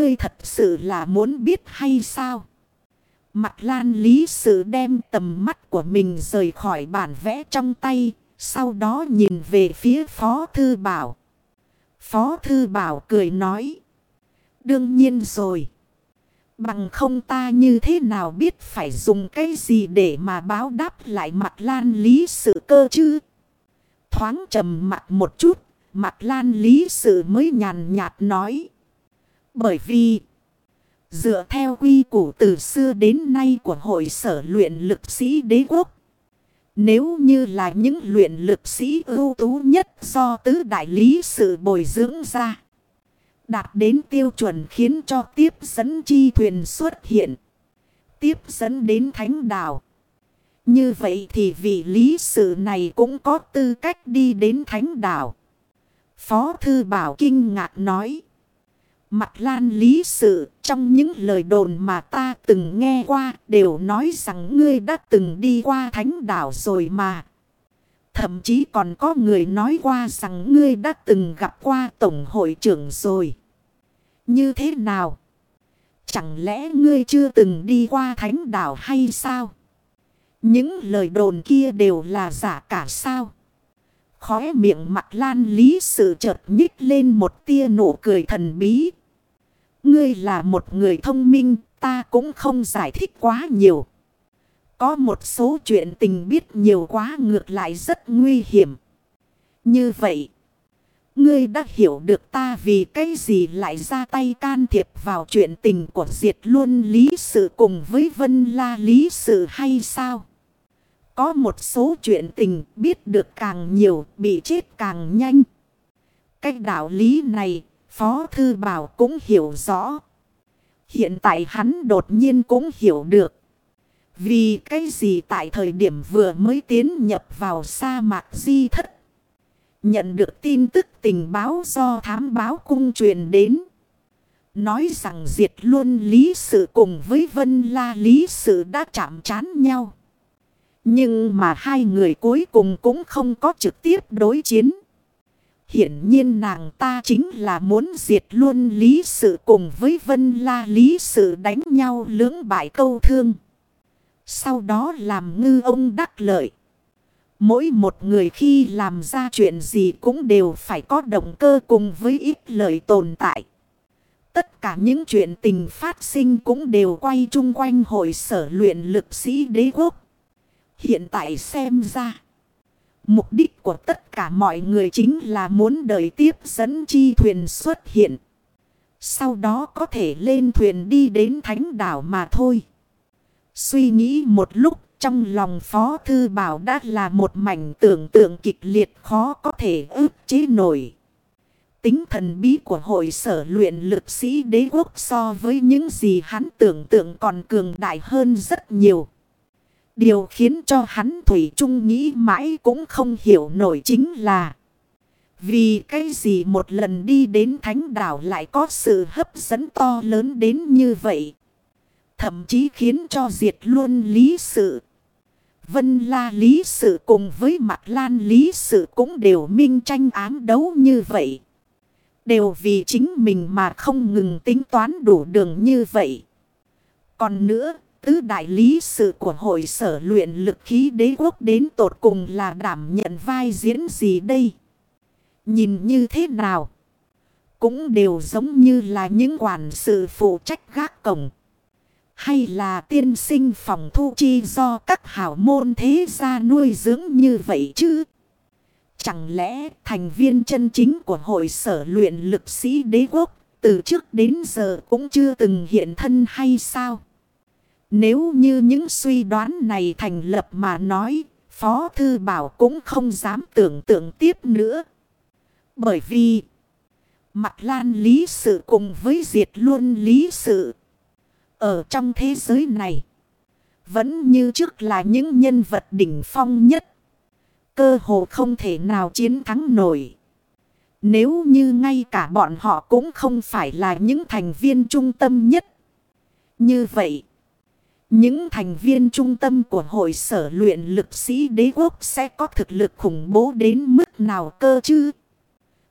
ngươi thật sự là muốn biết hay sao? Mặt lan lý sự đem tầm mắt của mình rời khỏi bản vẽ trong tay, sau đó nhìn về phía Phó Thư Bảo. Phó Thư Bảo cười nói. Đương nhiên rồi. Bằng không ta như thế nào biết phải dùng cái gì để mà báo đáp lại mặt lan lý sự cơ chứ? Thoáng trầm mặt một chút, mặt lan lý sự mới nhàn nhạt nói. Bởi vì, dựa theo quy củ từ xưa đến nay của hội sở luyện lực sĩ đế quốc, nếu như là những luyện lực sĩ ưu tú nhất do tứ đại lý sự bồi dưỡng ra. Đạt đến tiêu chuẩn khiến cho tiếp dẫn chi thuyền xuất hiện. Tiếp dẫn đến thánh đảo. Như vậy thì vị lý sự này cũng có tư cách đi đến thánh đảo. Phó Thư Bảo kinh ngạc nói. Mặt lan lý sự, trong những lời đồn mà ta từng nghe qua, đều nói rằng ngươi đã từng đi qua thánh đảo rồi mà. Thậm chí còn có người nói qua rằng ngươi đã từng gặp qua tổng hội trưởng rồi. Như thế nào? Chẳng lẽ ngươi chưa từng đi qua thánh đảo hay sao? Những lời đồn kia đều là giả cả sao? Khóe miệng mặt lan lý sự chợt nhích lên một tia nụ cười thần bí. Ngươi là một người thông minh, ta cũng không giải thích quá nhiều. Có một số chuyện tình biết nhiều quá ngược lại rất nguy hiểm. Như vậy, ngươi đã hiểu được ta vì cái gì lại ra tay can thiệp vào chuyện tình của Diệt luôn lý sự cùng với Vân La lý sự hay sao? Có một số chuyện tình biết được càng nhiều bị chết càng nhanh. Cách đạo lý này Phó Thư Bảo cũng hiểu rõ. Hiện tại hắn đột nhiên cũng hiểu được. Vì cái gì tại thời điểm vừa mới tiến nhập vào sa mạc di thất. Nhận được tin tức tình báo do thám báo cung truyền đến. Nói rằng diệt luôn lý sự cùng với vân la lý sự đã chạm chán nhau. Nhưng mà hai người cuối cùng cũng không có trực tiếp đối chiến. Hiển nhiên nàng ta chính là muốn diệt luôn lý sự cùng với vân la lý sự đánh nhau lưỡng bại câu thương. Sau đó làm ngư ông đắc lợi. Mỗi một người khi làm ra chuyện gì cũng đều phải có động cơ cùng với ít lợi tồn tại. Tất cả những chuyện tình phát sinh cũng đều quay chung quanh hội sở luyện lực sĩ đế quốc. Hiện tại xem ra. Mục đích của tất cả mọi người chính là muốn đợi tiếp dẫn chi thuyền xuất hiện. Sau đó có thể lên thuyền đi đến thánh đảo mà thôi. Suy nghĩ một lúc, trong lòng Phó Thư Bảo đã là một mảnh tưởng tượng kịch liệt khó có thể ước chế nổi. Tính thần bí của hội sở luyện lực sĩ đế quốc so với những gì hắn tưởng tượng còn cường đại hơn rất nhiều. Điều khiến cho hắn Thủy Trung nghĩ mãi cũng không hiểu nổi chính là, Vì cái gì một lần đi đến thánh đảo lại có sự hấp dẫn to lớn đến như vậy? Thậm chí khiến cho diệt luôn lý sự, Vân la lý sự cùng với mặt lan lý sự cũng đều minh tranh ám đấu như vậy. Đều vì chính mình mà không ngừng tính toán đủ đường như vậy. Còn nữa Tứ đại lý sự của hội sở luyện lực khí đế quốc đến tột cùng là đảm nhận vai diễn gì đây? Nhìn như thế nào? Cũng đều giống như là những quản sự phụ trách gác cổng. Hay là tiên sinh phòng thu chi do các hảo môn thế gia nuôi dưỡng như vậy chứ? Chẳng lẽ thành viên chân chính của hội sở luyện lực sĩ đế quốc từ trước đến giờ cũng chưa từng hiện thân hay sao? Nếu như những suy đoán này thành lập mà nói, Phó Thư Bảo cũng không dám tưởng tượng tiếp nữa. Bởi vì, mặt lan lý sự cùng với diệt luôn lý sự. Ở trong thế giới này, vẫn như trước là những nhân vật đỉnh phong nhất. Cơ hồ không thể nào chiến thắng nổi. Nếu như ngay cả bọn họ cũng không phải là những thành viên trung tâm nhất. Như vậy, những thành viên trung tâm của hội sở luyện lực sĩ đế quốc sẽ có thực lực khủng bố đến mức nào cơ chứ?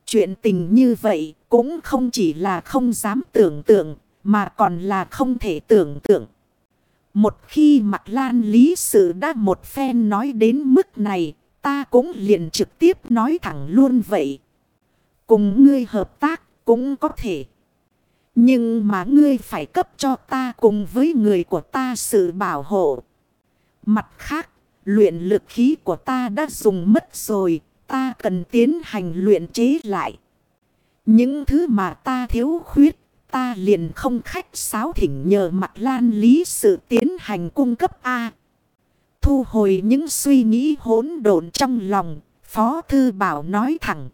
Chuyện tình như vậy cũng không chỉ là không dám tưởng tượng, mà còn là không thể tưởng tượng. Một khi mặt lan lý sự đã một phen nói đến mức này, ta cũng liền trực tiếp nói thẳng luôn vậy. Cùng ngươi hợp tác cũng có thể. Nhưng mà ngươi phải cấp cho ta cùng với người của ta sự bảo hộ. Mặt khác, luyện lực khí của ta đã dùng mất rồi, ta cần tiến hành luyện chế lại. Những thứ mà ta thiếu khuyết, ta liền không khách sáo thỉnh nhờ mặt lan lý sự tiến hành cung cấp A. Thu hồi những suy nghĩ hỗn độn trong lòng, Phó Thư Bảo nói thẳng.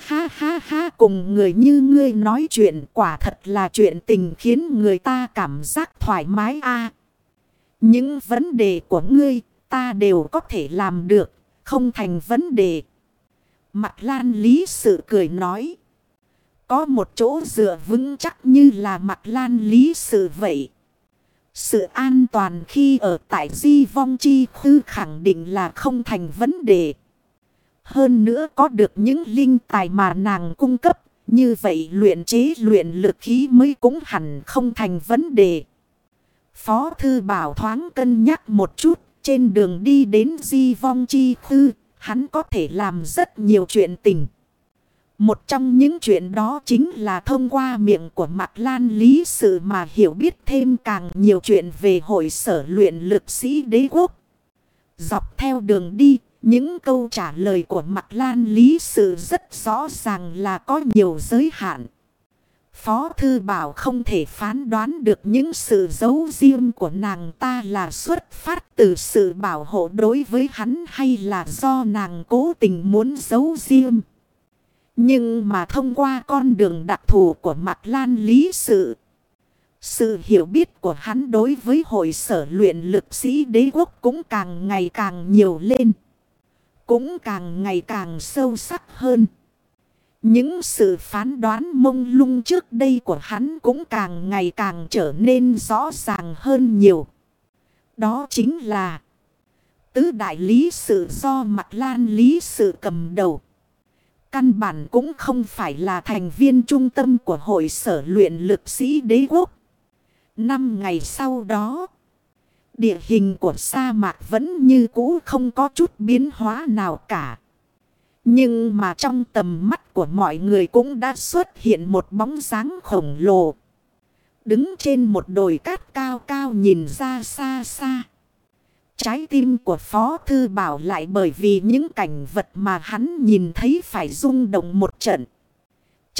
Ha ha ha cùng người như ngươi nói chuyện quả thật là chuyện tình khiến người ta cảm giác thoải mái a Những vấn đề của ngươi ta đều có thể làm được, không thành vấn đề. Mặt lan lý sự cười nói. Có một chỗ dựa vững chắc như là mặt lan lý sự vậy. Sự an toàn khi ở tại di vong chi khư khẳng định là không thành vấn đề. Hơn nữa có được những linh tài mà nàng cung cấp. Như vậy luyện chế luyện lực khí mới cũng hẳn không thành vấn đề. Phó thư bảo thoáng cân nhắc một chút. Trên đường đi đến di vong chi khư. Hắn có thể làm rất nhiều chuyện tình. Một trong những chuyện đó chính là thông qua miệng của Mạc Lan Lý Sự mà hiểu biết thêm càng nhiều chuyện về hội sở luyện lực sĩ đế quốc. Dọc theo đường đi, những câu trả lời của Mạc Lan Lý Sự rất rõ ràng là có nhiều giới hạn. Phó Thư Bảo không thể phán đoán được những sự giấu riêng của nàng ta là xuất phát từ sự bảo hộ đối với hắn hay là do nàng cố tình muốn giấu riêng. Nhưng mà thông qua con đường đặc thù của Mạc Lan Lý Sự. Sự hiểu biết của hắn đối với hội sở luyện lực sĩ đế quốc cũng càng ngày càng nhiều lên. Cũng càng ngày càng sâu sắc hơn. Những sự phán đoán mông lung trước đây của hắn cũng càng ngày càng trở nên rõ ràng hơn nhiều. Đó chính là Tứ đại lý sự do mặt Lan lý sự cầm đầu. Căn bản cũng không phải là thành viên trung tâm của hội sở luyện lực sĩ đế quốc. Năm ngày sau đó, địa hình của sa mạc vẫn như cũ không có chút biến hóa nào cả. Nhưng mà trong tầm mắt của mọi người cũng đã xuất hiện một bóng dáng khổng lồ. Đứng trên một đồi cát cao cao nhìn ra xa xa. Trái tim của Phó Thư Bảo lại bởi vì những cảnh vật mà hắn nhìn thấy phải rung động một trận.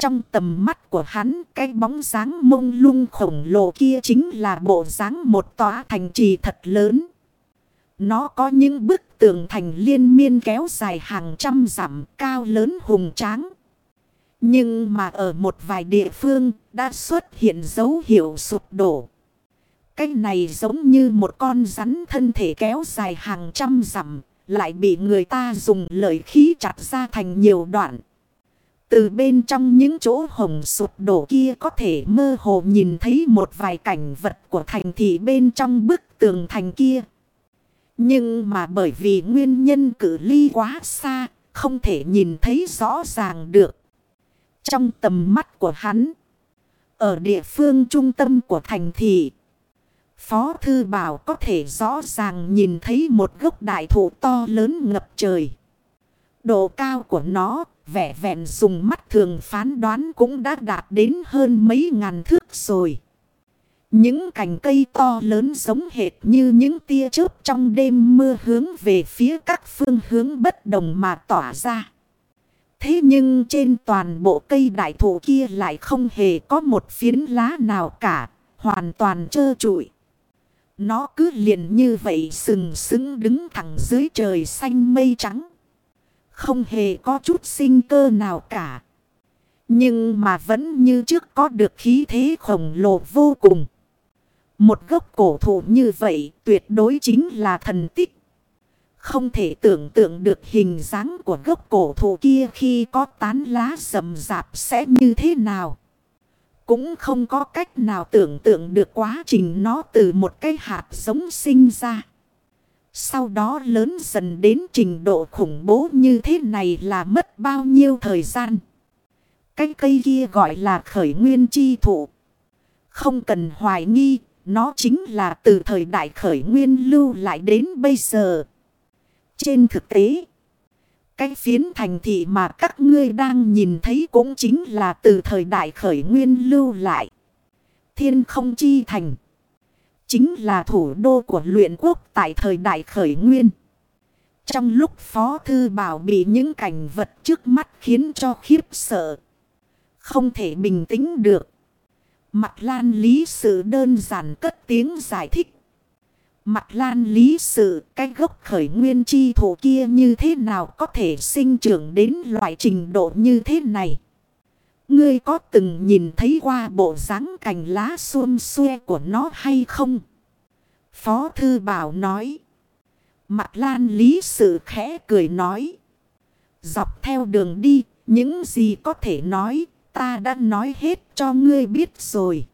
Trong tầm mắt của hắn, cái bóng dáng mông lung khổng lồ kia chính là bộ dáng một tòa thành trì thật lớn. Nó có những bức tường thành liên miên kéo dài hàng trăm dặm cao lớn hùng tráng. Nhưng mà ở một vài địa phương đã xuất hiện dấu hiệu sụp đổ. Cái này giống như một con rắn thân thể kéo dài hàng trăm dặm, lại bị người ta dùng lợi khí chặt ra thành nhiều đoạn. Từ bên trong những chỗ hồng sụp đổ kia có thể mơ hồ nhìn thấy một vài cảnh vật của thành thị bên trong bức tường thành kia. Nhưng mà bởi vì nguyên nhân cử ly quá xa, không thể nhìn thấy rõ ràng được. Trong tầm mắt của hắn, ở địa phương trung tâm của thành thị, Phó Thư Bảo có thể rõ ràng nhìn thấy một gốc đại thụ to lớn ngập trời. Độ cao của nó, vẻ vẹn dùng mắt thường phán đoán cũng đã đạt đến hơn mấy ngàn thước rồi. Những cành cây to lớn giống hệt như những tia chớp trong đêm mưa hướng về phía các phương hướng bất đồng mà tỏa ra. Thế nhưng trên toàn bộ cây đại thụ kia lại không hề có một phiến lá nào cả, hoàn toàn trơ trụi. Nó cứ liền như vậy sừng sững đứng thẳng dưới trời xanh mây trắng. Không hề có chút sinh cơ nào cả. Nhưng mà vẫn như trước có được khí thế khổng lồ vô cùng. Một gốc cổ thụ như vậy tuyệt đối chính là thần tích. Không thể tưởng tượng được hình dáng của gốc cổ thụ kia khi có tán lá rậm rạp sẽ như thế nào. Cũng không có cách nào tưởng tượng được quá trình nó từ một cái hạt giống sinh ra. Sau đó lớn dần đến trình độ khủng bố như thế này là mất bao nhiêu thời gian. Cái cây kia gọi là khởi nguyên chi thụ. Không cần hoài nghi, nó chính là từ thời đại khởi nguyên lưu lại đến bây giờ. Trên thực tế, cái phiến thành thị mà các ngươi đang nhìn thấy cũng chính là từ thời đại khởi nguyên lưu lại. Thiên không chi thành. Chính là thủ đô của luyện quốc tại thời đại khởi nguyên. Trong lúc Phó Thư Bảo bị những cảnh vật trước mắt khiến cho khiếp sợ. Không thể bình tĩnh được. Mặt lan lý sự đơn giản cất tiếng giải thích. Mặt lan lý sự, cái gốc khởi nguyên chi thủ kia như thế nào có thể sinh trưởng đến loại trình độ như thế này. Ngươi có từng nhìn thấy qua bộ dáng cành lá xuôn xuê của nó hay không? Phó Thư Bảo nói. Mặt lan lý sự khẽ cười nói. Dọc theo đường đi, những gì có thể nói, ta đã nói hết cho ngươi biết rồi.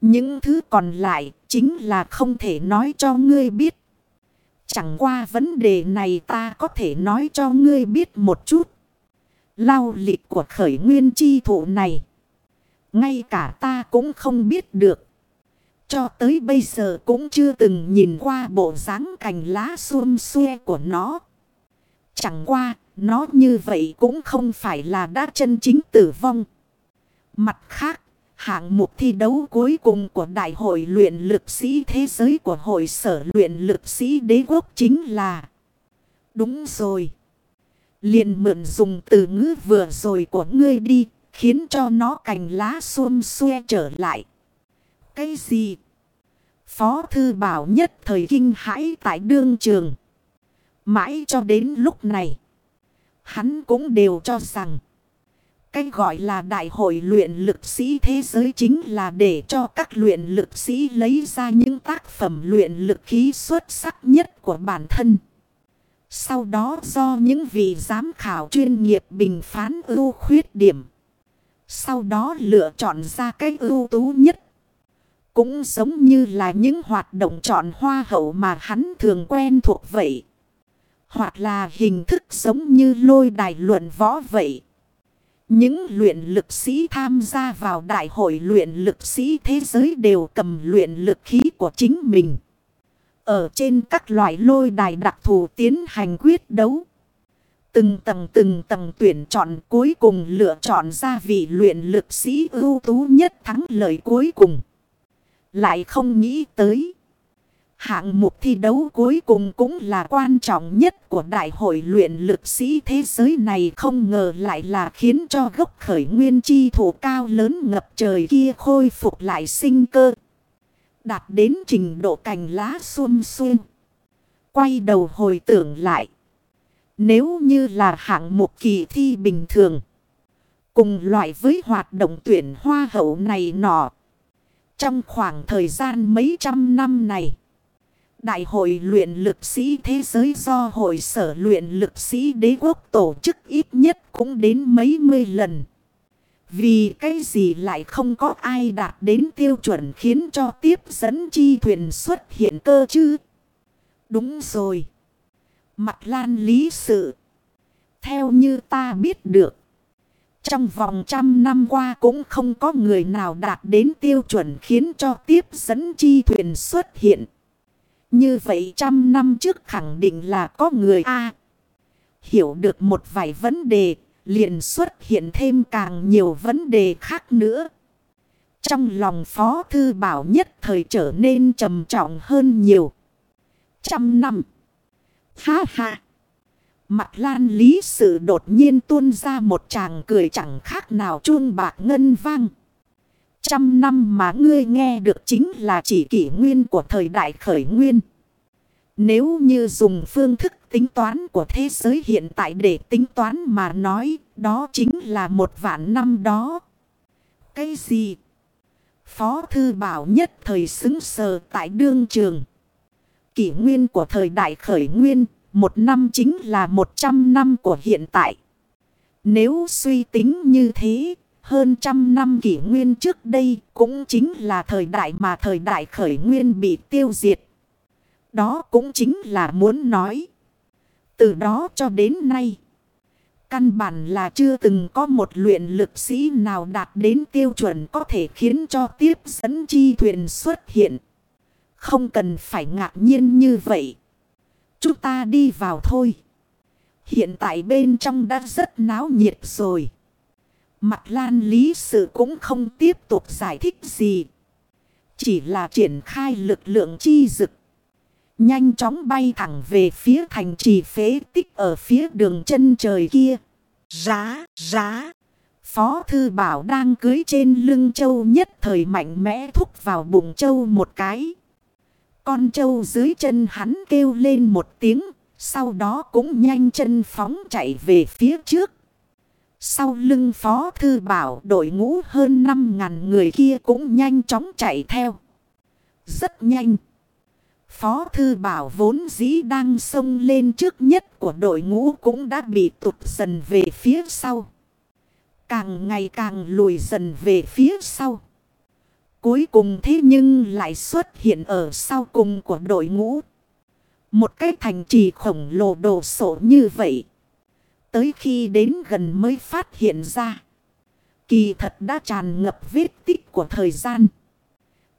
Những thứ còn lại chính là không thể nói cho ngươi biết. Chẳng qua vấn đề này ta có thể nói cho ngươi biết một chút. Lao lịch của khởi nguyên chi thụ này. Ngay cả ta cũng không biết được. Cho tới bây giờ cũng chưa từng nhìn qua bộ dáng cành lá xuông xuê của nó. Chẳng qua, nó như vậy cũng không phải là đã chân chính tử vong. Mặt khác, hạng mục thi đấu cuối cùng của Đại hội luyện lực sĩ thế giới của hội sở luyện lực sĩ đế quốc chính là... Đúng rồi liền mượn dùng từ ngữ vừa rồi của ngươi đi, khiến cho nó cành lá xuông xuê trở lại. Cái gì? Phó thư bảo nhất thời kinh hãi tại đương trường. Mãi cho đến lúc này. Hắn cũng đều cho rằng. Cái gọi là đại hội luyện lực sĩ thế giới chính là để cho các luyện lực sĩ lấy ra những tác phẩm luyện lực khí xuất sắc nhất của bản thân. Sau đó do những vị giám khảo chuyên nghiệp bình phán ưu khuyết điểm. Sau đó lựa chọn ra cái ưu tú nhất cũng giống như là những hoạt động chọn hoa hậu mà hắn thường quen thuộc vậy. Hoặc là hình thức giống như lôi đài luận võ vậy. Những luyện lực sĩ tham gia vào đại hội luyện lực sĩ thế giới đều cầm luyện lực khí của chính mình. Ở trên các loại lôi đài đặc thù tiến hành quyết đấu. Từng tầng từng tầng tuyển chọn cuối cùng lựa chọn ra vị luyện lực sĩ ưu tú nhất thắng lợi cuối cùng. Lại không nghĩ tới. Hạng mục thi đấu cuối cùng cũng là quan trọng nhất của đại hội luyện lực sĩ thế giới này không ngờ lại là khiến cho gốc khởi nguyên chi thủ cao lớn ngập trời kia khôi phục lại sinh cơ. Đạt đến trình độ cành lá xuông xuông. Quay đầu hồi tưởng lại. Nếu như là hạng một kỳ thi bình thường. Cùng loại với hoạt động tuyển hoa hậu này nọ. Trong khoảng thời gian mấy trăm năm này, Đại hội luyện lực sĩ thế giới do hội sở luyện lực sĩ đế quốc tổ chức ít nhất cũng đến mấy mươi lần. Vì cái gì lại không có ai đạt đến tiêu chuẩn khiến cho tiếp dẫn chi thuyền xuất hiện cơ chứ? Đúng rồi. Mặt lan lý sự. Theo như ta biết được. Trong vòng trăm năm qua cũng không có người nào đạt đến tiêu chuẩn khiến cho tiếp dẫn chi thuyền xuất hiện. Như vậy trăm năm trước khẳng định là có người A. hiểu được một vài vấn đề, liền xuất hiện thêm càng nhiều vấn đề khác nữa. Trong lòng Phó Thư Bảo nhất thời trở nên trầm trọng hơn nhiều. Trăm năm. Ha ha. Mặt lan lý sự đột nhiên tuôn ra một chàng cười chẳng khác nào chuông bạc ngân vang. Trăm năm mà ngươi nghe được chính là chỉ kỷ nguyên của thời đại khởi nguyên. Nếu như dùng phương thức tính toán của thế giới hiện tại để tính toán mà nói, đó chính là một vạn năm đó. Cái gì? Phó thư bảo nhất thời xứng sờ tại đương trường. Kỷ nguyên của thời đại khởi nguyên một năm chính là một trăm năm của hiện tại. Nếu suy tính như thế, hơn trăm năm kỷ nguyên trước đây cũng chính là thời đại mà thời đại khởi nguyên bị tiêu diệt. Đó cũng chính là muốn nói. Từ đó cho đến nay, Căn bản là chưa từng có một luyện lực sĩ nào đạt đến tiêu chuẩn có thể khiến cho tiếp dẫn chi thuyền xuất hiện. Không cần phải ngạc nhiên như vậy. Chúng ta đi vào thôi. Hiện tại bên trong đã rất náo nhiệt rồi. Mặt lan lý sự cũng không tiếp tục giải thích gì. Chỉ là triển khai lực lượng chi dực. Nhanh chóng bay thẳng về phía thành trì phế tích ở phía đường chân trời kia. Rá, rá. Phó thư bảo đang cưới trên lưng châu nhất thời mạnh mẽ thúc vào bụng châu một cái. Con châu dưới chân hắn kêu lên một tiếng. Sau đó cũng nhanh chân phóng chạy về phía trước. Sau lưng phó thư bảo đội ngũ hơn 5.000 người kia cũng nhanh chóng chạy theo. Rất nhanh. Phó thư bảo vốn dĩ đang xông lên trước nhất của đội ngũ cũng đã bị tụt dần về phía sau. Càng ngày càng lùi dần về phía sau. Cuối cùng thế nhưng lại xuất hiện ở sau cùng của đội ngũ. Một cái thành trì khổng lồ đồ sộ như vậy. Tới khi đến gần mới phát hiện ra. Kỳ thật đã tràn ngập vết tích của thời gian.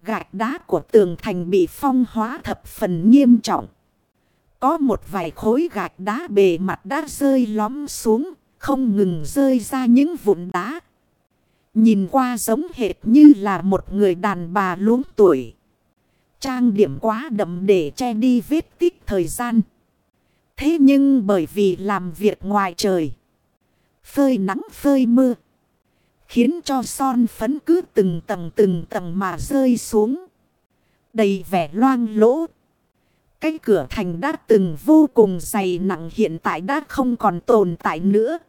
Gạch đá của tường thành bị phong hóa thập phần nghiêm trọng. Có một vài khối gạch đá bề mặt đã rơi lóm xuống. Không ngừng rơi ra những vụn đá. Nhìn qua giống hệt như là một người đàn bà luống tuổi. Trang điểm quá đậm để che đi vết tích thời gian. Thế nhưng bởi vì làm việc ngoài trời. Phơi nắng phơi mưa. Khiến cho son phấn cứ từng tầng từng tầng mà rơi xuống. Đầy vẻ loang lỗ. Cái cửa thành đã từng vô cùng dày nặng hiện tại đã không còn tồn tại nữa.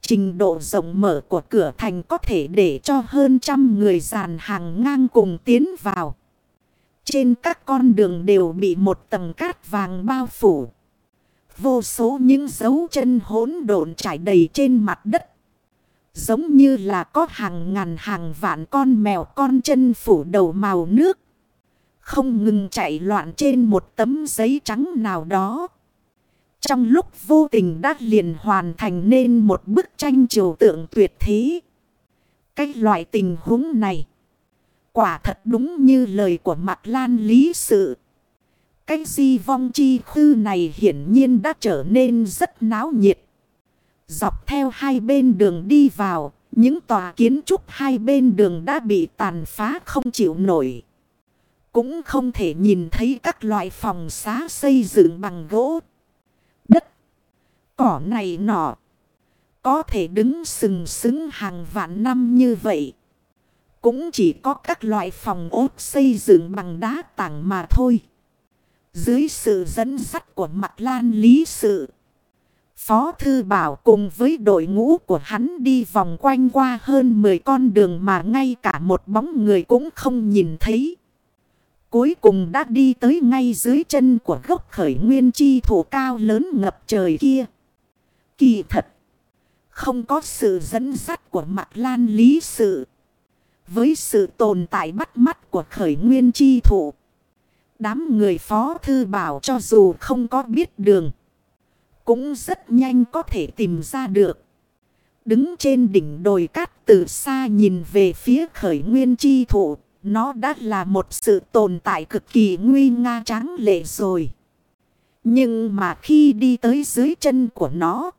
Trình độ rộng mở của cửa thành có thể để cho hơn trăm người dàn hàng ngang cùng tiến vào. Trên các con đường đều bị một tầng cát vàng bao phủ. Vô số những dấu chân hỗn độn trải đầy trên mặt đất. Giống như là có hàng ngàn hàng vạn con mèo con chân phủ đầu màu nước. Không ngừng chạy loạn trên một tấm giấy trắng nào đó. Trong lúc vô tình đã liền hoàn thành nên một bức tranh trừu tượng tuyệt thế. Cái loại tình huống này. Quả thật đúng như lời của Mạc Lan lý sự. Cái di vong chi khư này hiển nhiên đã trở nên rất náo nhiệt. Dọc theo hai bên đường đi vào, những tòa kiến trúc hai bên đường đã bị tàn phá không chịu nổi. Cũng không thể nhìn thấy các loại phòng xá xây dựng bằng gỗ, đất, cỏ này nọ. Có thể đứng sừng sững hàng vạn năm như vậy. Cũng chỉ có các loại phòng ốt xây dựng bằng đá tảng mà thôi. Dưới sự dẫn dắt của mặt lan lý sự. Phó Thư Bảo cùng với đội ngũ của hắn đi vòng quanh qua hơn 10 con đường mà ngay cả một bóng người cũng không nhìn thấy. Cuối cùng đã đi tới ngay dưới chân của gốc khởi nguyên chi thủ cao lớn ngập trời kia. Kỳ thật. Không có sự dẫn dắt của mặt lan lý sự. Với sự tồn tại bắt mắt của khởi nguyên chi thủ. Đám người phó thư bảo cho dù không có biết đường. Cũng rất nhanh có thể tìm ra được. Đứng trên đỉnh đồi cát từ xa nhìn về phía khởi nguyên chi thủ. Nó đã là một sự tồn tại cực kỳ nguy nga tráng lệ rồi. Nhưng mà khi đi tới dưới chân của nó.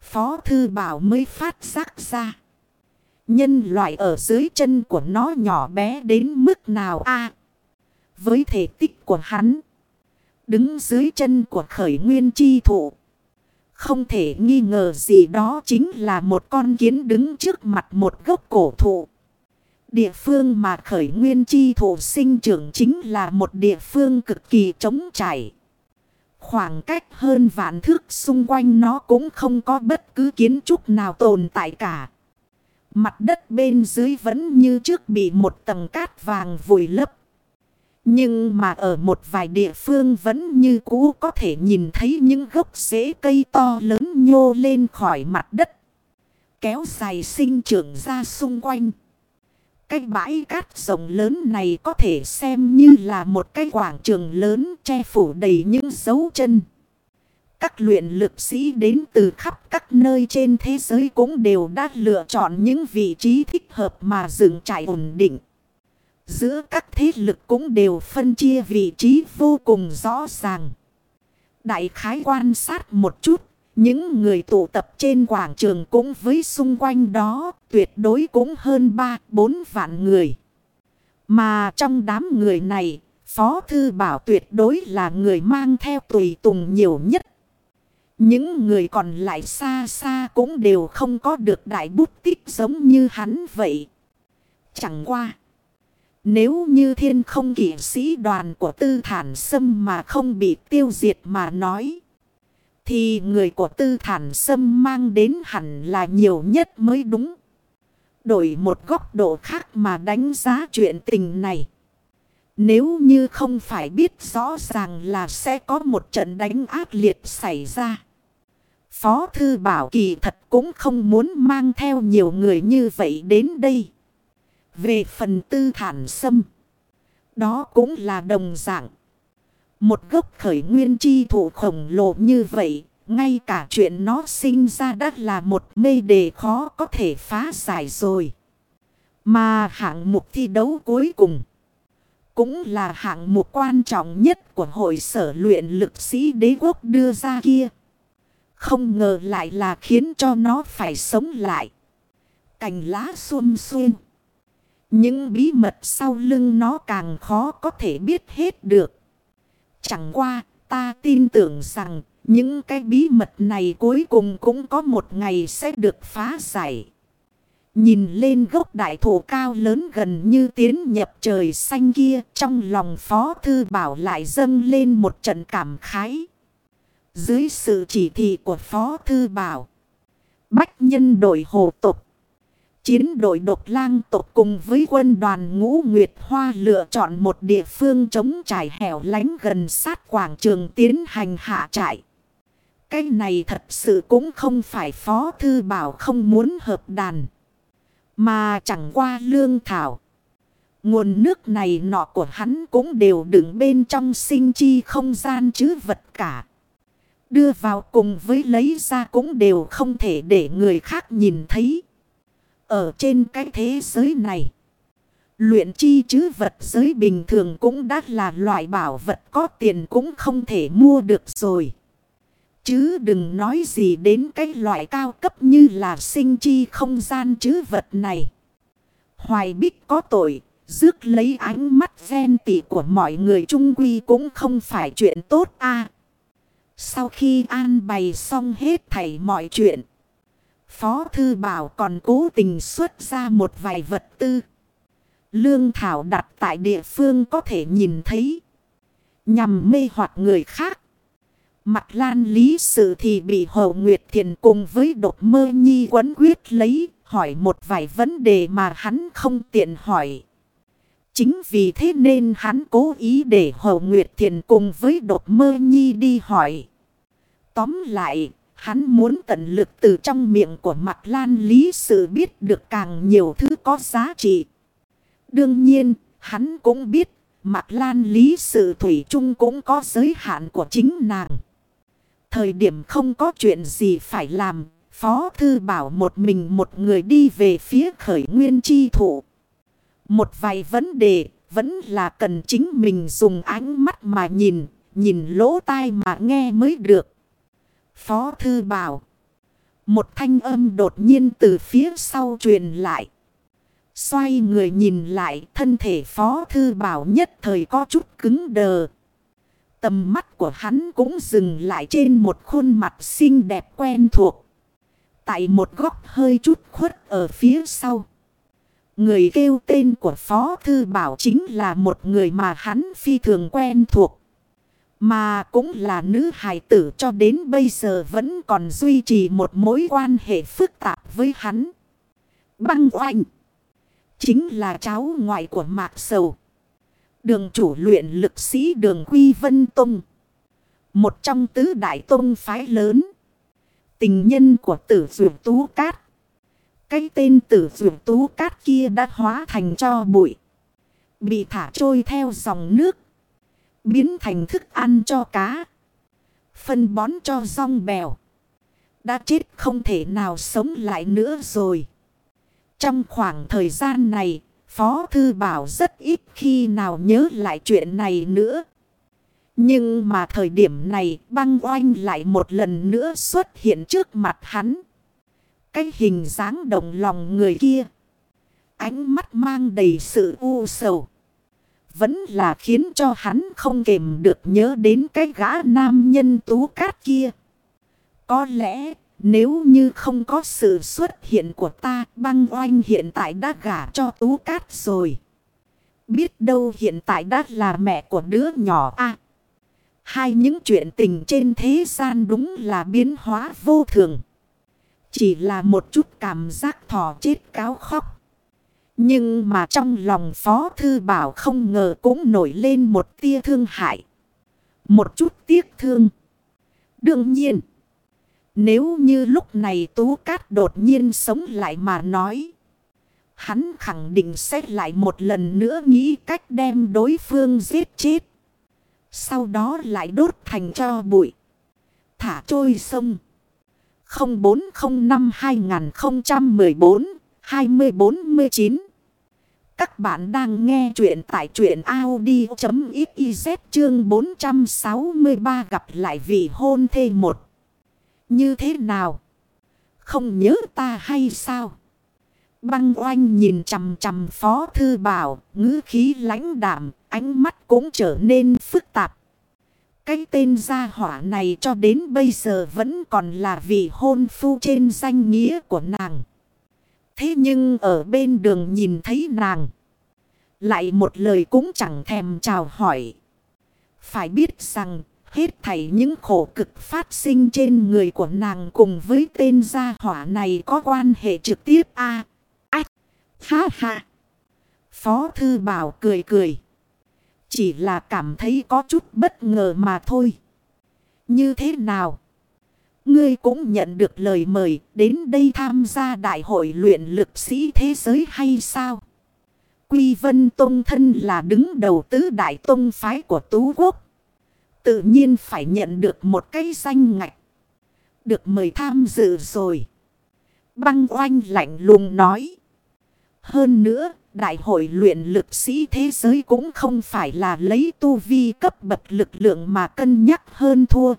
Phó Thư Bảo mới phát giác ra. Nhân loại ở dưới chân của nó nhỏ bé đến mức nào a Với thể tích của hắn. Đứng dưới chân của khởi nguyên chi thụ. Không thể nghi ngờ gì đó chính là một con kiến đứng trước mặt một gốc cổ thụ. Địa phương mà khởi nguyên chi thụ sinh trưởng chính là một địa phương cực kỳ trống trải. Khoảng cách hơn vạn thước xung quanh nó cũng không có bất cứ kiến trúc nào tồn tại cả. Mặt đất bên dưới vẫn như trước bị một tầng cát vàng vùi lấp. Nhưng mà ở một vài địa phương vẫn như cũ có thể nhìn thấy những gốc rễ cây to lớn nhô lên khỏi mặt đất. Kéo dài sinh trưởng ra xung quanh. Cái bãi cát rộng lớn này có thể xem như là một cái quảng trường lớn che phủ đầy những dấu chân. Các luyện lực sĩ đến từ khắp các nơi trên thế giới cũng đều đã lựa chọn những vị trí thích hợp mà dựng trại ổn định. Giữa các thế lực cũng đều phân chia vị trí vô cùng rõ ràng. Đại khái quan sát một chút, những người tụ tập trên quảng trường cũng với xung quanh đó tuyệt đối cũng hơn 3-4 vạn người. Mà trong đám người này, Phó Thư Bảo tuyệt đối là người mang theo tùy tùng nhiều nhất. Những người còn lại xa xa cũng đều không có được đại bút tích giống như hắn vậy. Chẳng qua. Nếu như thiên không kỷ sĩ đoàn của tư thản sâm mà không bị tiêu diệt mà nói. Thì người của tư thản sâm mang đến hẳn là nhiều nhất mới đúng. Đổi một góc độ khác mà đánh giá chuyện tình này. Nếu như không phải biết rõ ràng là sẽ có một trận đánh ác liệt xảy ra. Phó Thư Bảo kỳ thật cũng không muốn mang theo nhiều người như vậy đến đây. Về phần tư thản sâm. Đó cũng là đồng dạng. Một gốc khởi nguyên chi thụ khổng lồ như vậy. Ngay cả chuyện nó sinh ra đã là một mê đề khó có thể phá giải rồi. Mà hạng mục thi đấu cuối cùng. Cũng là hạng mục quan trọng nhất của hội sở luyện lực sĩ đế quốc đưa ra kia. Không ngờ lại là khiến cho nó phải sống lại. Cành lá xuâm xuyên. Những bí mật sau lưng nó càng khó có thể biết hết được. Chẳng qua ta tin tưởng rằng những cái bí mật này cuối cùng cũng có một ngày sẽ được phá giải. Nhìn lên gốc đại thổ cao lớn gần như tiến nhập trời xanh kia trong lòng phó thư bảo lại dâng lên một trận cảm khái. Dưới sự chỉ thị của phó thư bảo, bách nhân đội hồ tục. Chiến đội độc lang tộc cùng với quân đoàn ngũ Nguyệt Hoa lựa chọn một địa phương chống trải hẻo lánh gần sát quảng trường tiến hành hạ trại. Cái này thật sự cũng không phải Phó Thư Bảo không muốn hợp đàn. Mà chẳng qua lương thảo. Nguồn nước này nọ của hắn cũng đều đứng bên trong sinh chi không gian chứ vật cả. Đưa vào cùng với lấy ra cũng đều không thể để người khác nhìn thấy. Ở trên cái thế giới này. Luyện chi chứ vật giới bình thường cũng đã là loại bảo vật có tiền cũng không thể mua được rồi. Chứ đừng nói gì đến cái loại cao cấp như là sinh chi không gian chứ vật này. Hoài Bích có tội, rước lấy ánh mắt ghen tị của mọi người trung quy cũng không phải chuyện tốt a Sau khi an bày xong hết thảy mọi chuyện. Phó Thư Bảo còn cố tình xuất ra một vài vật tư. Lương Thảo đặt tại địa phương có thể nhìn thấy. Nhằm mê hoặc người khác. Mặt lan lý sự thì bị Hồ Nguyệt Thiền cùng với đột mơ nhi quấn quyết lấy. Hỏi một vài vấn đề mà hắn không tiện hỏi. Chính vì thế nên hắn cố ý để Hồ Nguyệt Thiền cùng với đột mơ nhi đi hỏi. Tóm lại, Hắn muốn tận lực từ trong miệng của mặt lan lý sự biết được càng nhiều thứ có giá trị. Đương nhiên, hắn cũng biết mặt lan lý sự thủy chung cũng có giới hạn của chính nàng. Thời điểm không có chuyện gì phải làm, Phó Thư bảo một mình một người đi về phía khởi nguyên chi thủ. Một vài vấn đề vẫn là cần chính mình dùng ánh mắt mà nhìn, nhìn lỗ tai mà nghe mới được. Phó Thư bảo. Một thanh âm đột nhiên từ phía sau truyền lại. Xoay người nhìn lại, thân thể Phó Thư Bảo nhất thời có chút cứng đờ. Tầm mắt của hắn cũng dừng lại trên một khuôn mặt xinh đẹp quen thuộc. Tại một góc hơi chút khuất ở phía sau. Người kêu tên của Phó Thư Bảo chính là một người mà hắn phi thường quen thuộc. Mà cũng là nữ hài tử cho đến bây giờ vẫn còn duy trì một mối quan hệ phức tạp với hắn. Băng oanh. Chính là cháu ngoại của Mạc Sầu. Đường chủ luyện lực sĩ đường Quy Vân Tông. Một trong tứ đại tông phái lớn. Tình nhân của tử dụng tú cát. Cái tên tử dụng tú cát kia đã hóa thành cho bụi. Bị thả trôi theo dòng nước. Biến thành thức ăn cho cá. Phân bón cho rong bèo. Đã chết không thể nào sống lại nữa rồi. Trong khoảng thời gian này, Phó Thư Bảo rất ít khi nào nhớ lại chuyện này nữa. Nhưng mà thời điểm này băng oanh lại một lần nữa xuất hiện trước mặt hắn. Cái hình dáng động lòng người kia. Ánh mắt mang đầy sự u sầu. Vẫn là khiến cho hắn không kềm được nhớ đến cái gã nam nhân tú cát kia. Có lẽ, nếu như không có sự xuất hiện của ta, băng oanh hiện tại đã gả cho tú cát rồi. Biết đâu hiện tại đã là mẹ của đứa nhỏ a Hai những chuyện tình trên thế gian đúng là biến hóa vô thường. Chỉ là một chút cảm giác thỏ chết cáo khóc. Nhưng mà trong lòng Phó Thư Bảo không ngờ cũng nổi lên một tia thương hại. Một chút tiếc thương. Đương nhiên. Nếu như lúc này Tú Cát đột nhiên sống lại mà nói. Hắn khẳng định sẽ lại một lần nữa nghĩ cách đem đối phương giết chết. Sau đó lại đốt thành cho bụi. Thả trôi sông. 0405 2014 2049 các bạn đang nghe chuyện tại chuyện Audi.xyz chương 463 gặp lại vị hôn thê một. Như thế nào? Không nhớ ta hay sao? Băng oanh nhìn chằm chằm phó thư bảo, ngữ khí lãnh đảm, ánh mắt cũng trở nên phức tạp. Cái tên gia hỏa này cho đến bây giờ vẫn còn là vị hôn phu trên danh nghĩa của nàng. Thế nhưng ở bên đường nhìn thấy nàng. Lại một lời cũng chẳng thèm chào hỏi. Phải biết rằng hết thảy những khổ cực phát sinh trên người của nàng cùng với tên gia hỏa này có quan hệ trực tiếp a à, Ách! Ha ha! Phó thư bảo cười cười. Chỉ là cảm thấy có chút bất ngờ mà thôi. Như thế nào? Ngươi cũng nhận được lời mời đến đây tham gia đại hội luyện lực sĩ thế giới hay sao? Quy Vân Tông thân là đứng đầu tứ đại tông phái của Tú Quốc. Tự nhiên phải nhận được một cái danh ngạch. Được mời tham dự rồi. Băng oanh lạnh lùng nói. Hơn nữa, đại hội luyện lực sĩ thế giới cũng không phải là lấy tu vi cấp bậc lực lượng mà cân nhắc hơn thua.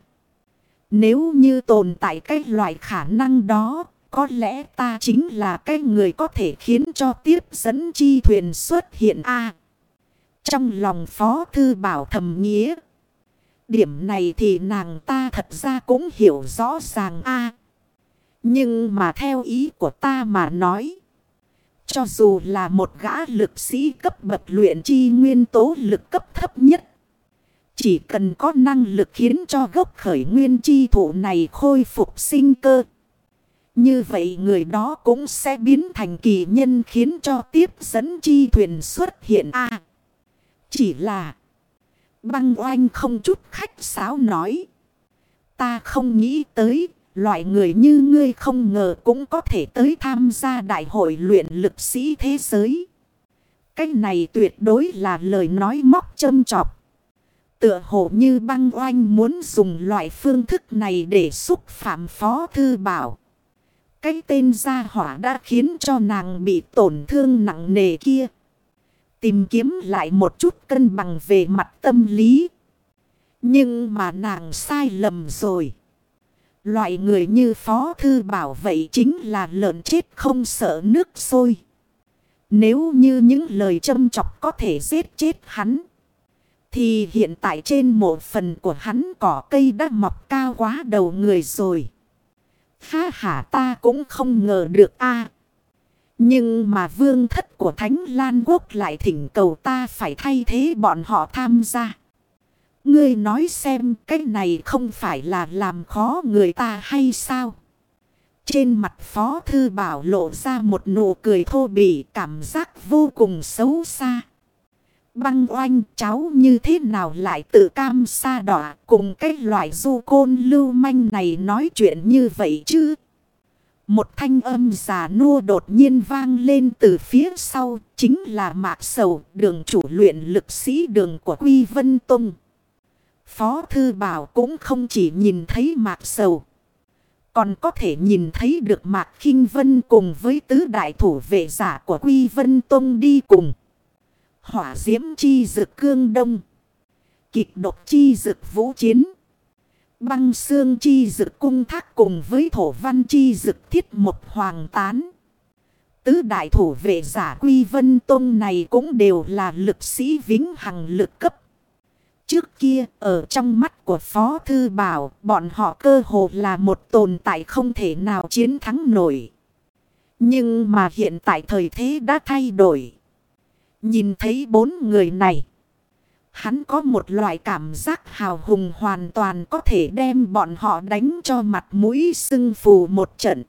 Nếu như tồn tại cái loại khả năng đó, có lẽ ta chính là cái người có thể khiến cho tiếp dẫn chi thuyền xuất hiện a Trong lòng Phó Thư Bảo thầm nghĩa. Điểm này thì nàng ta thật ra cũng hiểu rõ ràng a Nhưng mà theo ý của ta mà nói. Cho dù là một gã lực sĩ cấp bậc luyện chi nguyên tố lực cấp thấp nhất. Chỉ cần có năng lực khiến cho gốc khởi nguyên chi thụ này khôi phục sinh cơ. Như vậy người đó cũng sẽ biến thành kỳ nhân khiến cho tiếp dẫn chi thuyền xuất hiện a Chỉ là, băng oanh không chút khách sáo nói. Ta không nghĩ tới, Loại người như ngươi không ngờ cũng có thể tới tham gia đại hội luyện lực sĩ thế giới. Cái này tuyệt đối là lời nói móc châm trọc. Tựa hồ như băng oanh muốn dùng loại phương thức này để xúc phạm phó thư bảo. Cái tên gia hỏa đã khiến cho nàng bị tổn thương nặng nề kia. Tìm kiếm lại một chút cân bằng về mặt tâm lý. Nhưng mà nàng sai lầm rồi. Loại người như Phó Thư Bảo vậy chính là lợn chết không sợ nước sôi. Nếu như những lời châm chọc có thể giết chết hắn. Thì hiện tại trên một phần của hắn cỏ cây đã mọc cao quá đầu người rồi. Ha ha, ta cũng không ngờ được a Nhưng mà vương thất của Thánh Lan Quốc lại thỉnh cầu ta phải thay thế bọn họ tham gia. Ngươi nói xem, cái này không phải là làm khó người ta hay sao? Trên mặt Phó Thư Bảo lộ ra một nụ cười thô bỉ, cảm giác vô cùng xấu xa. Băng oanh, cháu như thế nào lại tự cam sa đỏ cùng cái loại du côn lưu manh này nói chuyện như vậy chứ? Một thanh âm già nua đột nhiên vang lên từ phía sau, chính là Mạc Sầu, đường chủ luyện lực sĩ đường của Quy Vân Tông. Phó Thư Bảo cũng không chỉ nhìn thấy mạc sầu. Còn có thể nhìn thấy được mạc khinh vân cùng với tứ đại thủ vệ giả của Quy Vân Tông đi cùng. Hỏa diễm chi dực cương đông. Kịch độc chi dực vũ chiến. Băng xương chi dực cung thác cùng với thổ văn chi dực thiết một hoàng tán. Tứ đại thủ vệ giả Quy Vân Tông này cũng đều là lực sĩ vĩnh hằng lực cấp. Trước kia, ở trong mắt của Phó Thư Bảo, bọn họ cơ hồ là một tồn tại không thể nào chiến thắng nổi. Nhưng mà hiện tại thời thế đã thay đổi. Nhìn thấy bốn người này. Hắn có một loại cảm giác hào hùng hoàn toàn có thể đem bọn họ đánh cho mặt mũi sưng phù một trận.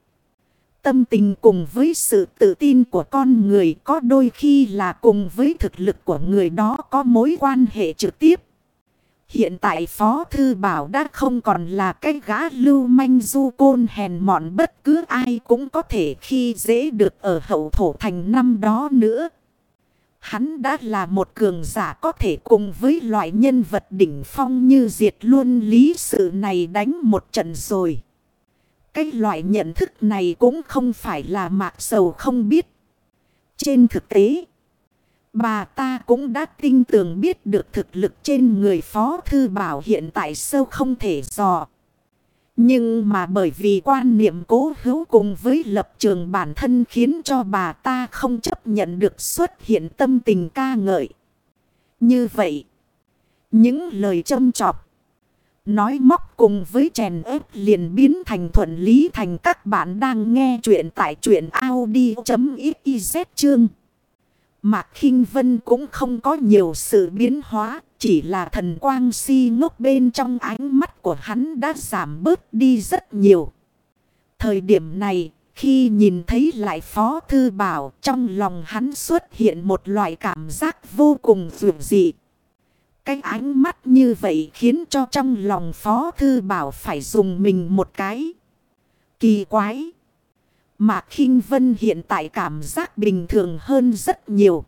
Tâm tình cùng với sự tự tin của con người có đôi khi là cùng với thực lực của người đó có mối quan hệ trực tiếp. Hiện tại Phó Thư Bảo đã không còn là cái gã lưu manh du côn hèn mọn bất cứ ai cũng có thể khi dễ được ở hậu thổ thành năm đó nữa. Hắn đã là một cường giả có thể cùng với loại nhân vật đỉnh phong như diệt luôn lý sự này đánh một trận rồi. Cái loại nhận thức này cũng không phải là mạc sầu không biết. Trên thực tế, bà ta cũng đã tin tưởng biết được thực lực trên người Phó Thư Bảo hiện tại sâu không thể dò. Nhưng mà bởi vì quan niệm cố hữu cùng với lập trường bản thân khiến cho bà ta không chấp nhận được xuất hiện tâm tình ca ngợi. Như vậy, những lời châm trọc, nói móc cùng với chèn ép liền biến thành thuận lý thành các bạn đang nghe chuyện tại chuyện Audi.xyz chương. Mạc khinh Vân cũng không có nhiều sự biến hóa. Chỉ là thần quang si ngốc bên trong ánh mắt của hắn đã giảm bớt đi rất nhiều. Thời điểm này, khi nhìn thấy lại Phó Thư Bảo, trong lòng hắn xuất hiện một loại cảm giác vô cùng vượt dị. Cái ánh mắt như vậy khiến cho trong lòng Phó Thư Bảo phải dùng mình một cái. Kỳ quái! Mạc khinh Vân hiện tại cảm giác bình thường hơn rất nhiều.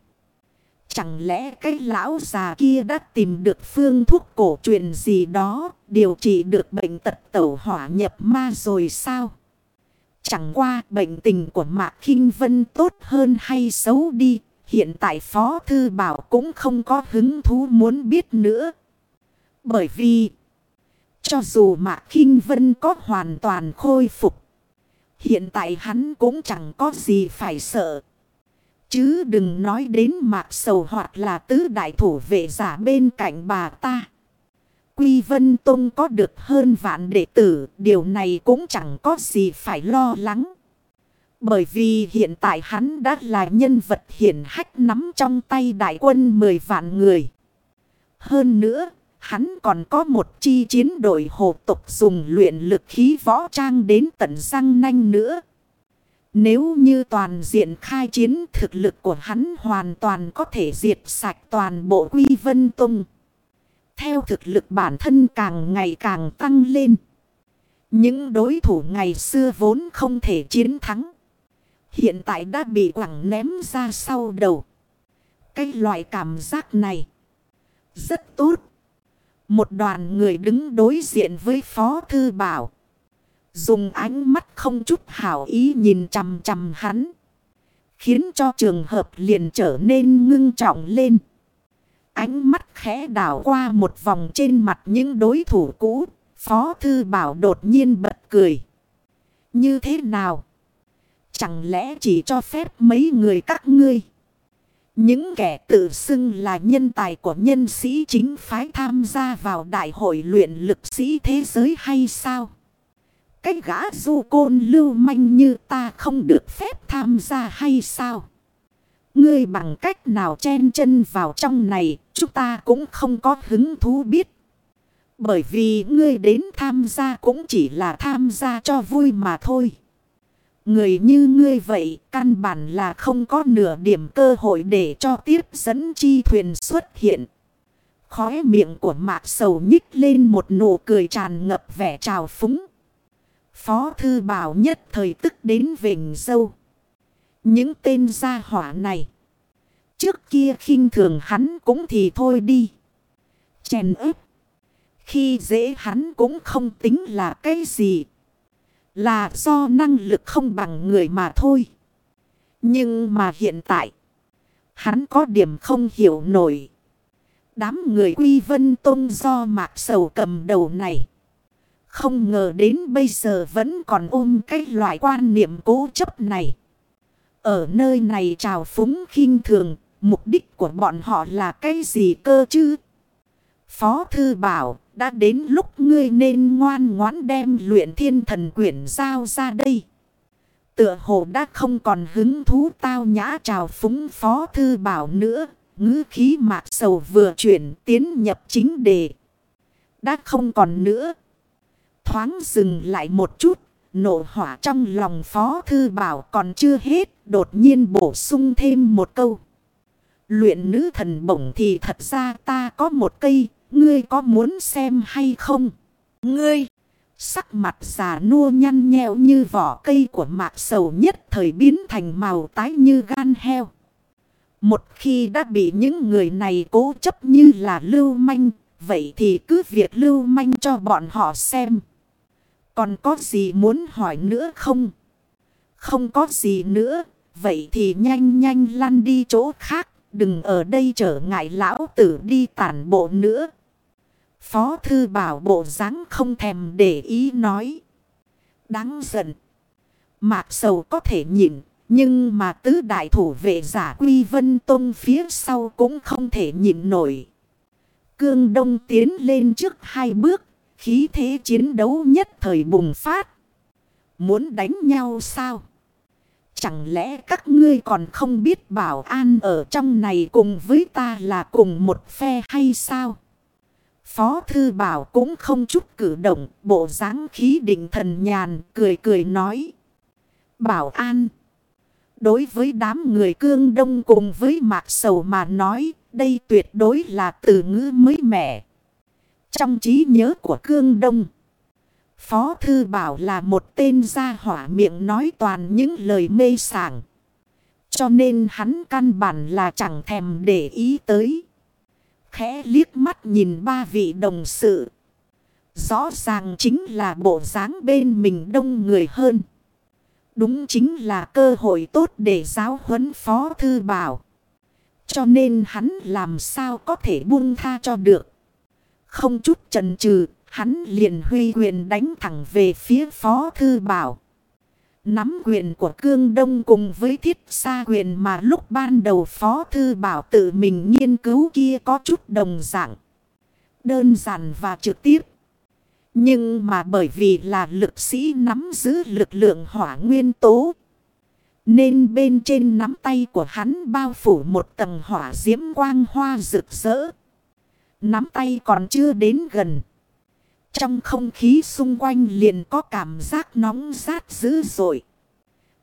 Chẳng lẽ cái lão già kia đã tìm được phương thuốc cổ truyền gì đó, điều trị được bệnh tật tẩu hỏa nhập ma rồi sao? Chẳng qua bệnh tình của Mạc khinh Vân tốt hơn hay xấu đi, hiện tại Phó Thư Bảo cũng không có hứng thú muốn biết nữa. Bởi vì, cho dù Mạc khinh Vân có hoàn toàn khôi phục, hiện tại hắn cũng chẳng có gì phải sợ. Chứ đừng nói đến mạc sầu hoặc là tứ đại thủ vệ giả bên cạnh bà ta. Quy Vân Tông có được hơn vạn đệ tử, điều này cũng chẳng có gì phải lo lắng. Bởi vì hiện tại hắn đã là nhân vật hiển hách nắm trong tay đại quân 10 vạn người. Hơn nữa, hắn còn có một chi chiến đội hộ tục dùng luyện lực khí võ trang đến tận răng nanh nữa. Nếu như toàn diện khai chiến, thực lực của hắn hoàn toàn có thể diệt sạch toàn bộ quy vân tung. Theo thực lực bản thân càng ngày càng tăng lên. Những đối thủ ngày xưa vốn không thể chiến thắng. Hiện tại đã bị quẳng ném ra sau đầu. Cái loại cảm giác này rất tốt. Một đoàn người đứng đối diện với Phó Thư Bảo. Dùng ánh mắt không chút hảo ý nhìn chằm chằm hắn. Khiến cho trường hợp liền trở nên ngưng trọng lên. Ánh mắt khẽ đảo qua một vòng trên mặt những đối thủ cũ. Phó Thư Bảo đột nhiên bật cười. Như thế nào? Chẳng lẽ chỉ cho phép mấy người các ngươi? Những kẻ tự xưng là nhân tài của nhân sĩ chính phái tham gia vào đại hội luyện lực sĩ thế giới hay sao? Cái gã du côn lưu manh như ta không được phép tham gia hay sao? Ngươi bằng cách nào chen chân vào trong này, chúng ta cũng không có hứng thú biết. Bởi vì ngươi đến tham gia cũng chỉ là tham gia cho vui mà thôi. Người như ngươi vậy căn bản là không có nửa điểm cơ hội để cho tiếp dẫn chi thuyền xuất hiện. Khóe miệng của mạc sầu nhích lên một nụ cười tràn ngập vẻ trào phúng. Phó thư bảo nhất thời tức đến vệnh dâu. Những tên gia hỏa này. Trước kia khinh thường hắn cũng thì thôi đi. Chèn ếp. Khi dễ hắn cũng không tính là cái gì. Là do năng lực không bằng người mà thôi. Nhưng mà hiện tại. Hắn có điểm không hiểu nổi. Đám người quy vân tôn do mạc sầu cầm đầu này. Không ngờ đến bây giờ vẫn còn ôm cái loại quan niệm cố chấp này. Ở nơi này trào phúng khinh thường, mục đích của bọn họ là cái gì cơ chứ? Phó thư bảo, đã đến lúc ngươi nên ngoan ngoãn đem luyện thiên thần quyển giao ra đây. Tựa hồ đã không còn hứng thú tao nhã trào phúng phó thư bảo nữa. ngữ khí mạc sầu vừa chuyển tiến nhập chính đề. Đã không còn nữa. Thoáng dừng lại một chút. Nộ hỏa trong lòng phó thư bảo còn chưa hết. Đột nhiên bổ sung thêm một câu. Luyện nữ thần bổng thì thật ra ta có một cây. Ngươi có muốn xem hay không? Ngươi! Sắc mặt già nua nhăn nheo như vỏ cây của mạc sầu nhất thời biến thành màu tái như gan heo. Một khi đã bị những người này cố chấp như là lưu manh, vậy thì cứ việc lưu manh cho bọn họ xem. Còn có gì muốn hỏi nữa không? Không có gì nữa, vậy thì nhanh nhanh lăn đi chỗ khác, đừng ở đây trở ngại lão tử đi tản bộ nữa. Phó thư bảo bộ dáng không thèm để ý nói. Đáng giận. Mạc sầu có thể nhịn. Nhưng mà tứ đại thủ vệ giả quy vân tông phía sau cũng không thể nhịn nổi. Cương Đông tiến lên trước hai bước. Khí thế chiến đấu nhất thời bùng phát. Muốn đánh nhau sao? Chẳng lẽ các ngươi còn không biết bảo an ở trong này cùng với ta là cùng một phe hay sao? Phó Thư Bảo cũng không chút cử động, bộ dáng khí định thần nhàn, cười cười nói. Bảo an. Đối với đám người cương đông cùng với mạc sầu mà nói, đây tuyệt đối là từ ngữ mới mẻ. Trong trí nhớ của cương đông, Phó Thư Bảo là một tên gia hỏa miệng nói toàn những lời mê sảng. Cho nên hắn căn bản là chẳng thèm để ý tới khẽ liếc mắt nhìn ba vị đồng sự. Rõ ràng chính là bộ dáng bên mình đông người hơn. Đúng chính là cơ hội tốt để giáo huấn phó thư bảo. Cho nên hắn làm sao có thể buông tha cho được. Không chút chần chừ, hắn liền huy quyền đánh thẳng về phía phó thư bảo. Nắm quyền của cương đông cùng với thiết xa quyền mà lúc ban đầu phó thư bảo tự mình nghiên cứu kia có chút đồng dạng. Đơn giản và trực tiếp. Nhưng mà bởi vì là lực sĩ nắm giữ lực lượng hỏa nguyên tố. Nên bên trên nắm tay của hắn bao phủ một tầng hỏa diễm quang hoa rực rỡ. Nắm tay còn chưa đến gần. Trong không khí xung quanh liền có cảm giác nóng rát dữ dội.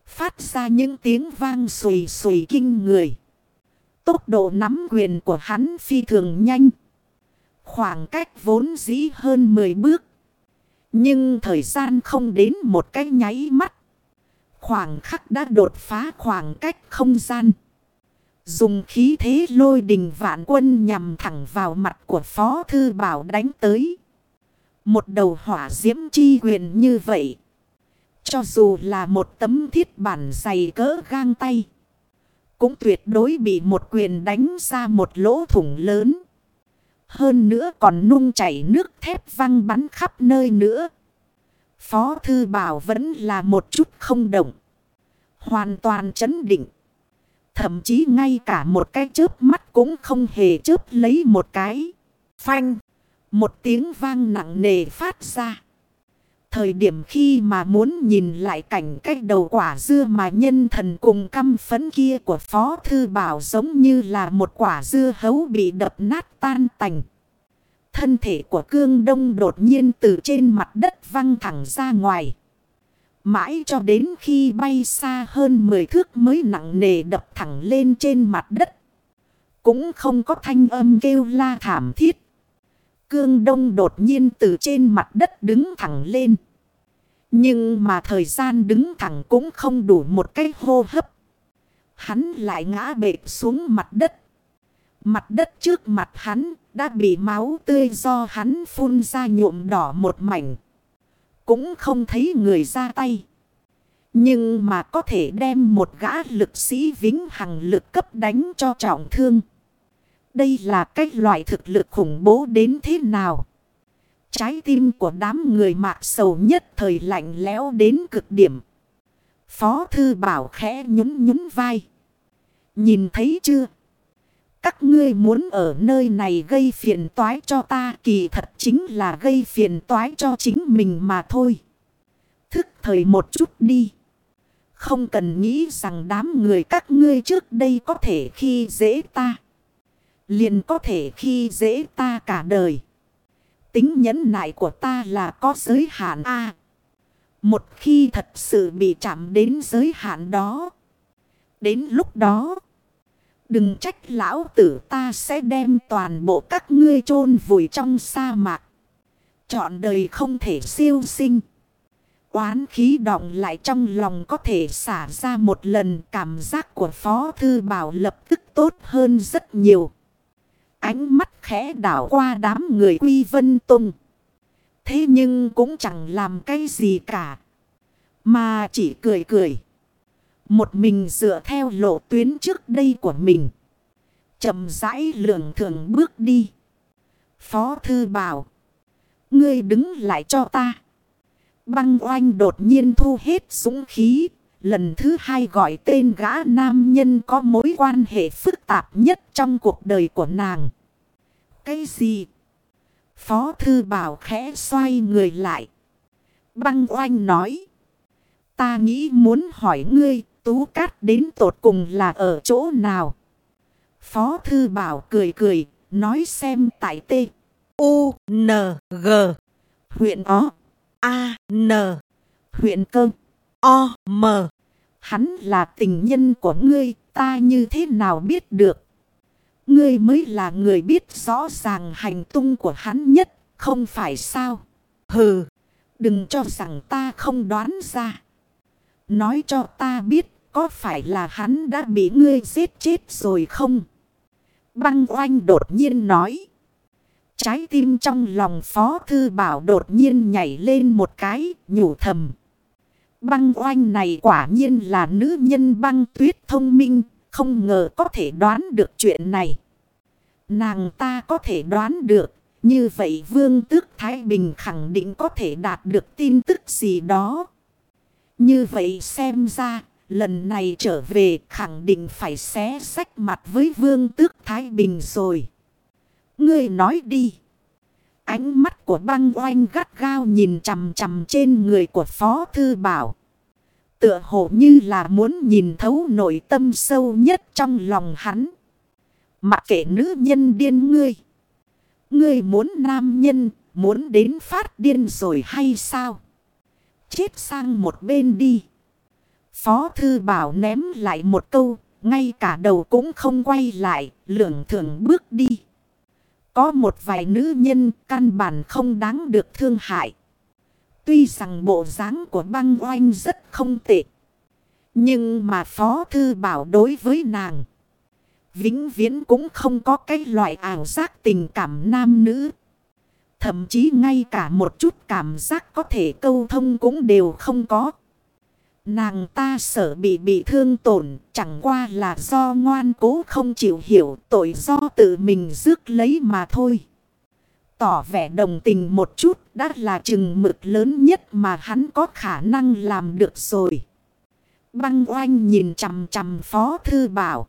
Phát ra những tiếng vang sùi sùi kinh người. Tốc độ nắm quyền của hắn phi thường nhanh. Khoảng cách vốn dĩ hơn 10 bước. Nhưng thời gian không đến một cái nháy mắt. Khoảng khắc đã đột phá khoảng cách không gian. Dùng khí thế lôi đình vạn quân nhằm thẳng vào mặt của Phó Thư Bảo đánh tới. Một đầu hỏa diễm chi quyền như vậy. Cho dù là một tấm thiết bản dày cỡ gang tay. Cũng tuyệt đối bị một quyền đánh ra một lỗ thủng lớn. Hơn nữa còn nung chảy nước thép văng bắn khắp nơi nữa. Phó Thư Bảo vẫn là một chút không động. Hoàn toàn chấn định. Thậm chí ngay cả một cái chớp mắt cũng không hề chớp lấy một cái. Phanh. Một tiếng vang nặng nề phát ra. Thời điểm khi mà muốn nhìn lại cảnh cách đầu quả dưa mà nhân thần cùng căm phấn kia của Phó Thư Bảo giống như là một quả dưa hấu bị đập nát tan tành. Thân thể của cương đông đột nhiên từ trên mặt đất văng thẳng ra ngoài. Mãi cho đến khi bay xa hơn 10 thước mới nặng nề đập thẳng lên trên mặt đất. Cũng không có thanh âm kêu la thảm thiết. Cương Đông đột nhiên từ trên mặt đất đứng thẳng lên. Nhưng mà thời gian đứng thẳng cũng không đủ một cái hô hấp. Hắn lại ngã bệt xuống mặt đất. Mặt đất trước mặt hắn đã bị máu tươi do hắn phun ra nhuộm đỏ một mảnh. Cũng không thấy người ra tay. Nhưng mà có thể đem một gã lực sĩ vĩnh hằng lực cấp đánh cho trọng thương. Đây là cách loại thực lực khủng bố đến thế nào? Trái tim của đám người mạc sầu nhất thời lạnh lẽo đến cực điểm. Phó thư bảo khẽ nhún nhún vai. Nhìn thấy chưa? Các ngươi muốn ở nơi này gây phiền toái cho ta kỳ thật chính là gây phiền toái cho chính mình mà thôi. Thức thời một chút đi. Không cần nghĩ rằng đám người các ngươi trước đây có thể khi dễ ta. Liền có thể khi dễ ta cả đời. Tính nhẫn nại của ta là có giới hạn A. một khi thật sự bị chạm đến giới hạn đó. Đến lúc đó. Đừng trách lão tử ta sẽ đem toàn bộ các ngươi chôn vùi trong sa mạc. Chọn đời không thể siêu sinh. Oán khí đọng lại trong lòng có thể xả ra một lần cảm giác của Phó Thư Bảo lập tức tốt hơn rất nhiều. Ánh mắt khẽ đảo qua đám người Quy Vân Tùng. Thế nhưng cũng chẳng làm cái gì cả. Mà chỉ cười cười. Một mình dựa theo lộ tuyến trước đây của mình. chậm rãi lượng thường bước đi. Phó thư bảo. Ngươi đứng lại cho ta. Băng oanh đột nhiên thu hết súng khí. Lần thứ hai gọi tên gã nam nhân có mối quan hệ phức tạp nhất trong cuộc đời của nàng. Cái gì? Phó thư bảo khẽ xoay người lại. Băng oanh nói. Ta nghĩ muốn hỏi ngươi tú cát đến tột cùng là ở chỗ nào? Phó thư bảo cười cười, nói xem tại T. U, N, G. Huyện O. A, N. Huyện Cơ. O, M. Hắn là tình nhân của ngươi, ta như thế nào biết được? Ngươi mới là người biết rõ ràng hành tung của hắn nhất, không phải sao? Hừ, đừng cho rằng ta không đoán ra. Nói cho ta biết có phải là hắn đã bị ngươi giết chết rồi không? Băng oanh đột nhiên nói. Trái tim trong lòng phó thư bảo đột nhiên nhảy lên một cái, nhủ thầm. Băng oanh này quả nhiên là nữ nhân băng tuyết thông minh, không ngờ có thể đoán được chuyện này. Nàng ta có thể đoán được, như vậy vương tước Thái Bình khẳng định có thể đạt được tin tức gì đó. Như vậy xem ra, lần này trở về khẳng định phải xé sách mặt với vương tước Thái Bình rồi. Ngươi nói đi. Ánh mắt của băng oanh gắt gao nhìn chằm chằm trên người của Phó Thư Bảo. Tựa hồ như là muốn nhìn thấu nội tâm sâu nhất trong lòng hắn. Mặc kệ nữ nhân điên ngươi. Ngươi muốn nam nhân, muốn đến phát điên rồi hay sao? Chết sang một bên đi. Phó Thư Bảo ném lại một câu, ngay cả đầu cũng không quay lại, lưỡng thưởng bước đi. Có một vài nữ nhân căn bản không đáng được thương hại. Tuy rằng bộ dáng của băng oanh rất không tệ. Nhưng mà Phó Thư Bảo đối với nàng. Vĩnh viễn cũng không có cái loại ảo giác tình cảm nam nữ. Thậm chí ngay cả một chút cảm giác có thể câu thông cũng đều không có. Nàng ta sợ bị bị thương tổn, chẳng qua là do ngoan cố không chịu hiểu tội do tự mình rước lấy mà thôi. Tỏ vẻ đồng tình một chút, đã là chừng mực lớn nhất mà hắn có khả năng làm được rồi. Băng oanh nhìn chằm chằm phó thư bảo.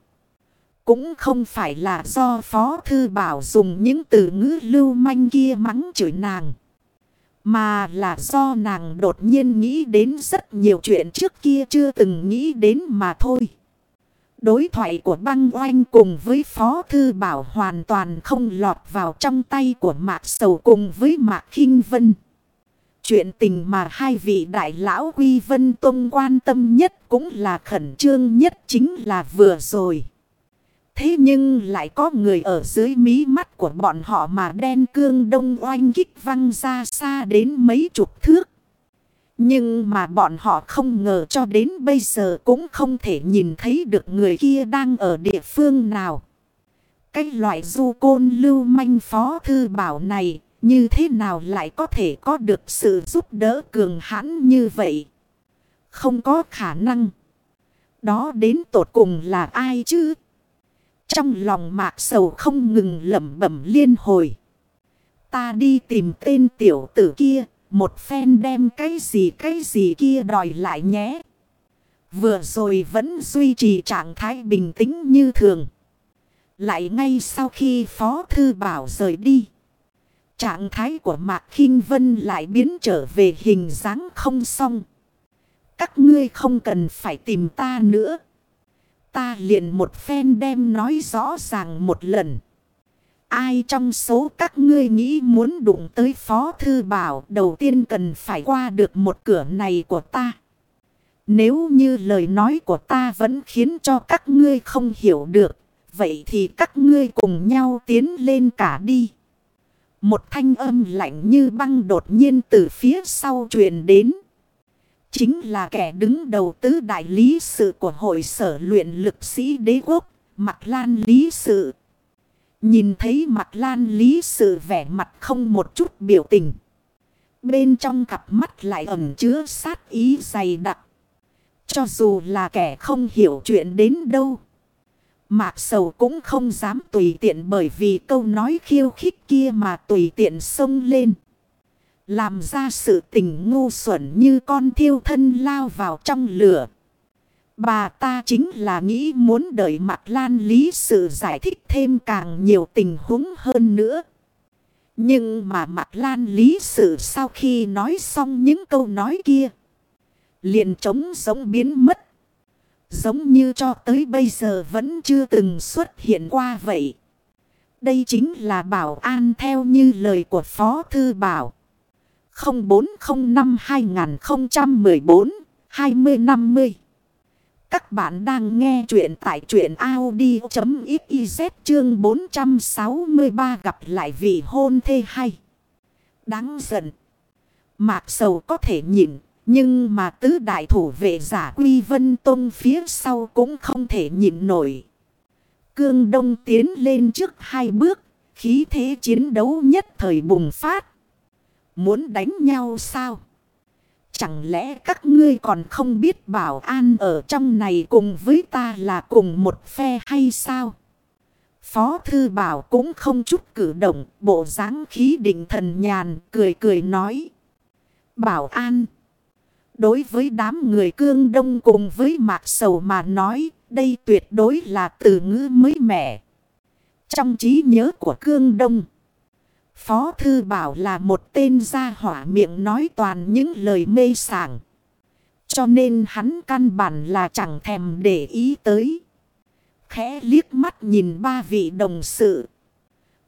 Cũng không phải là do phó thư bảo dùng những từ ngữ lưu manh kia mắng chửi nàng. Mà là do nàng đột nhiên nghĩ đến rất nhiều chuyện trước kia chưa từng nghĩ đến mà thôi. Đối thoại của băng oanh cùng với Phó Thư Bảo hoàn toàn không lọt vào trong tay của Mạc Sầu cùng với Mạc khinh Vân. Chuyện tình mà hai vị đại lão Quy Vân Tông quan tâm nhất cũng là khẩn trương nhất chính là vừa rồi. Thế nhưng lại có người ở dưới mí mắt của bọn họ mà đen cương đông oanh kích văng ra xa đến mấy chục thước. Nhưng mà bọn họ không ngờ cho đến bây giờ cũng không thể nhìn thấy được người kia đang ở địa phương nào. Cái loại du côn lưu manh phó thư bảo này như thế nào lại có thể có được sự giúp đỡ cường hãn như vậy? Không có khả năng. Đó đến tột cùng là ai chứ? Trong lòng mạc sầu không ngừng lẩm bẩm liên hồi. Ta đi tìm tên tiểu tử kia. Một phen đem cái gì cái gì kia đòi lại nhé. Vừa rồi vẫn duy trì trạng thái bình tĩnh như thường. Lại ngay sau khi Phó Thư Bảo rời đi. Trạng thái của Mạc khinh Vân lại biến trở về hình dáng không xong. Các ngươi không cần phải tìm ta nữa. Ta liền một phen đem nói rõ ràng một lần. Ai trong số các ngươi nghĩ muốn đụng tới Phó Thư Bảo đầu tiên cần phải qua được một cửa này của ta. Nếu như lời nói của ta vẫn khiến cho các ngươi không hiểu được, vậy thì các ngươi cùng nhau tiến lên cả đi. Một thanh âm lạnh như băng đột nhiên từ phía sau truyền đến. Chính là kẻ đứng đầu tứ đại lý sự của hội sở luyện lực sĩ đế quốc, mặt lan lý sự. Nhìn thấy mặt lan lý sự vẻ mặt không một chút biểu tình. Bên trong cặp mắt lại ẩm chứa sát ý dày đặc. Cho dù là kẻ không hiểu chuyện đến đâu. Mạc sầu cũng không dám tùy tiện bởi vì câu nói khiêu khích kia mà tùy tiện xông lên. Làm ra sự tình ngu xuẩn như con thiêu thân lao vào trong lửa. Bà ta chính là nghĩ muốn đợi mặt lan lý sự giải thích thêm càng nhiều tình huống hơn nữa. Nhưng mà mặt lan lý sự sau khi nói xong những câu nói kia. Liền trống giống biến mất. Giống như cho tới bây giờ vẫn chưa từng xuất hiện qua vậy. Đây chính là bảo an theo như lời của Phó Thư Bảo. 0405 2014 2050 Các bạn đang nghe chuyện tại chuyện Audi.xyz chương 463 gặp lại vị hôn thê hay. Đáng giận. Mạc sầu có thể nhịn nhưng mà tứ đại thủ vệ giả Quy Vân Tông phía sau cũng không thể nhịn nổi. Cương Đông tiến lên trước hai bước, khí thế chiến đấu nhất thời bùng phát. Muốn đánh nhau sao? Chẳng lẽ các ngươi còn không biết bảo an ở trong này cùng với ta là cùng một phe hay sao? Phó Thư Bảo cũng không chút cử động, bộ dáng khí định thần nhàn, cười cười nói. Bảo an. Đối với đám người cương đông cùng với mạc sầu mà nói, đây tuyệt đối là từ ngữ mới mẻ. Trong trí nhớ của cương đông, Phó Thư Bảo là một tên gia hỏa miệng nói toàn những lời mê sảng. Cho nên hắn căn bản là chẳng thèm để ý tới. Khẽ liếc mắt nhìn ba vị đồng sự.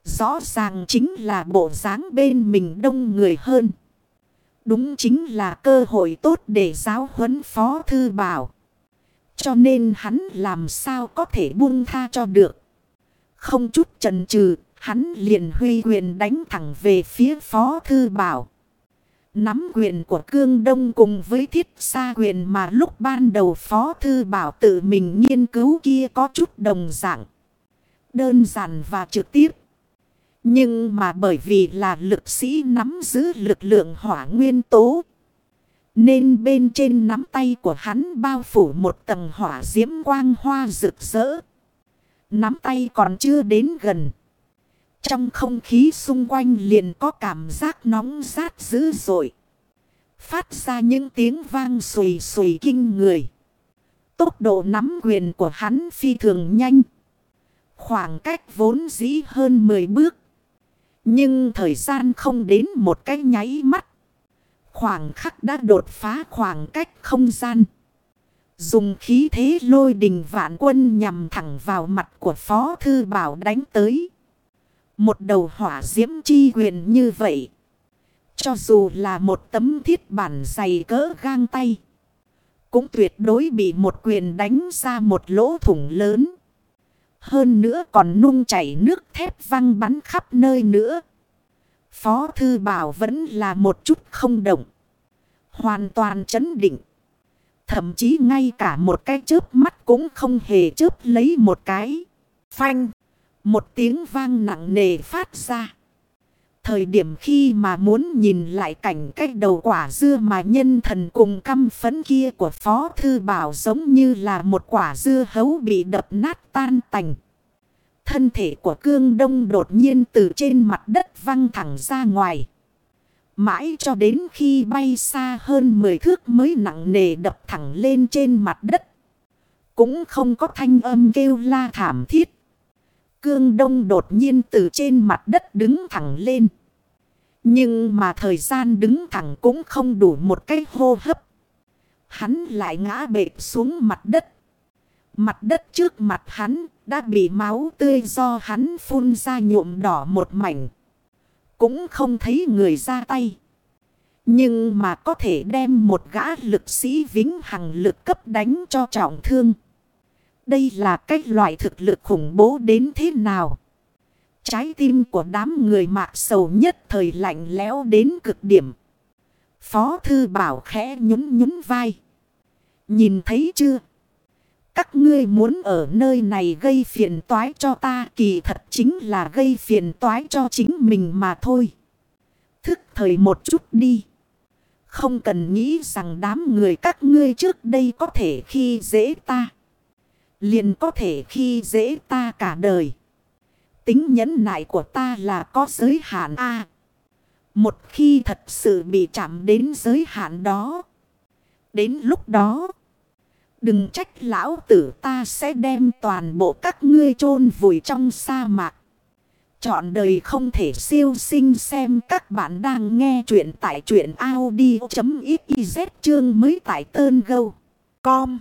Rõ ràng chính là bộ dáng bên mình đông người hơn. Đúng chính là cơ hội tốt để giáo huấn Phó Thư Bảo. Cho nên hắn làm sao có thể buông tha cho được. Không chút chần chừ hắn liền huy quyền đánh thẳng về phía Phó Thư Bảo. Nắm quyền của Cương Đông cùng với thiết xa quyền mà lúc ban đầu Phó Thư Bảo tự mình nghiên cứu kia có chút đồng dạng. Đơn giản và trực tiếp. Nhưng mà bởi vì là lực sĩ nắm giữ lực lượng hỏa nguyên tố. Nên bên trên nắm tay của hắn bao phủ một tầng hỏa diễm quang hoa rực rỡ. Nắm tay còn chưa đến gần. Trong không khí xung quanh liền có cảm giác nóng rát dữ dội. Phát ra những tiếng vang sùi sùi kinh người. Tốc độ nắm quyền của hắn phi thường nhanh. Khoảng cách vốn dĩ hơn 10 bước. Nhưng thời gian không đến một cái nháy mắt. Khoảng khắc đã đột phá khoảng cách không gian. Dùng khí thế lôi đình vạn quân nhằm thẳng vào mặt của Phó Thư Bảo đánh tới. Một đầu hỏa diễm chi quyền như vậy. Cho dù là một tấm thiết bản dày cỡ gang tay. Cũng tuyệt đối bị một quyền đánh ra một lỗ thủng lớn. Hơn nữa còn nung chảy nước thép văng bắn khắp nơi nữa. Phó Thư Bảo vẫn là một chút không động. Hoàn toàn chấn định. Thậm chí ngay cả một cái chớp mắt cũng không hề chớp lấy một cái. Phanh. Một tiếng vang nặng nề phát ra. Thời điểm khi mà muốn nhìn lại cảnh cách đầu quả dưa mà nhân thần cùng căm phấn kia của Phó Thư Bảo giống như là một quả dưa hấu bị đập nát tan tành. Thân thể của cương đông đột nhiên từ trên mặt đất văng thẳng ra ngoài. Mãi cho đến khi bay xa hơn 10 thước mới nặng nề đập thẳng lên trên mặt đất. Cũng không có thanh âm kêu la thảm thiết. Cương đông đột nhiên từ trên mặt đất đứng thẳng lên. Nhưng mà thời gian đứng thẳng cũng không đủ một cái hô hấp. Hắn lại ngã bệt xuống mặt đất. Mặt đất trước mặt hắn đã bị máu tươi do hắn phun ra nhuộm đỏ một mảnh. Cũng không thấy người ra tay. Nhưng mà có thể đem một gã lực sĩ vĩnh hằng lực cấp đánh cho trọng thương. Đây là cách loại thực lực khủng bố đến thế nào? Trái tim của đám người mạc sầu nhất thời lạnh lẽo đến cực điểm. Phó thư bảo khẽ nhún nhún vai. Nhìn thấy chưa? Các ngươi muốn ở nơi này gây phiền toái cho ta kỳ thật chính là gây phiền toái cho chính mình mà thôi. Thức thời một chút đi. Không cần nghĩ rằng đám người các ngươi trước đây có thể khi dễ ta. Liền có thể khi dễ ta cả đời. Tính nhẫn nại của ta là có giới hạn A. một khi thật sự bị chạm đến giới hạn đó. Đến lúc đó. Đừng trách lão tử ta sẽ đem toàn bộ các ngươi chôn vùi trong sa mạc. Chọn đời không thể siêu sinh xem các bạn đang nghe chuyện tại chuyện Audi.xyz chương mới tại tơn gâu. Com.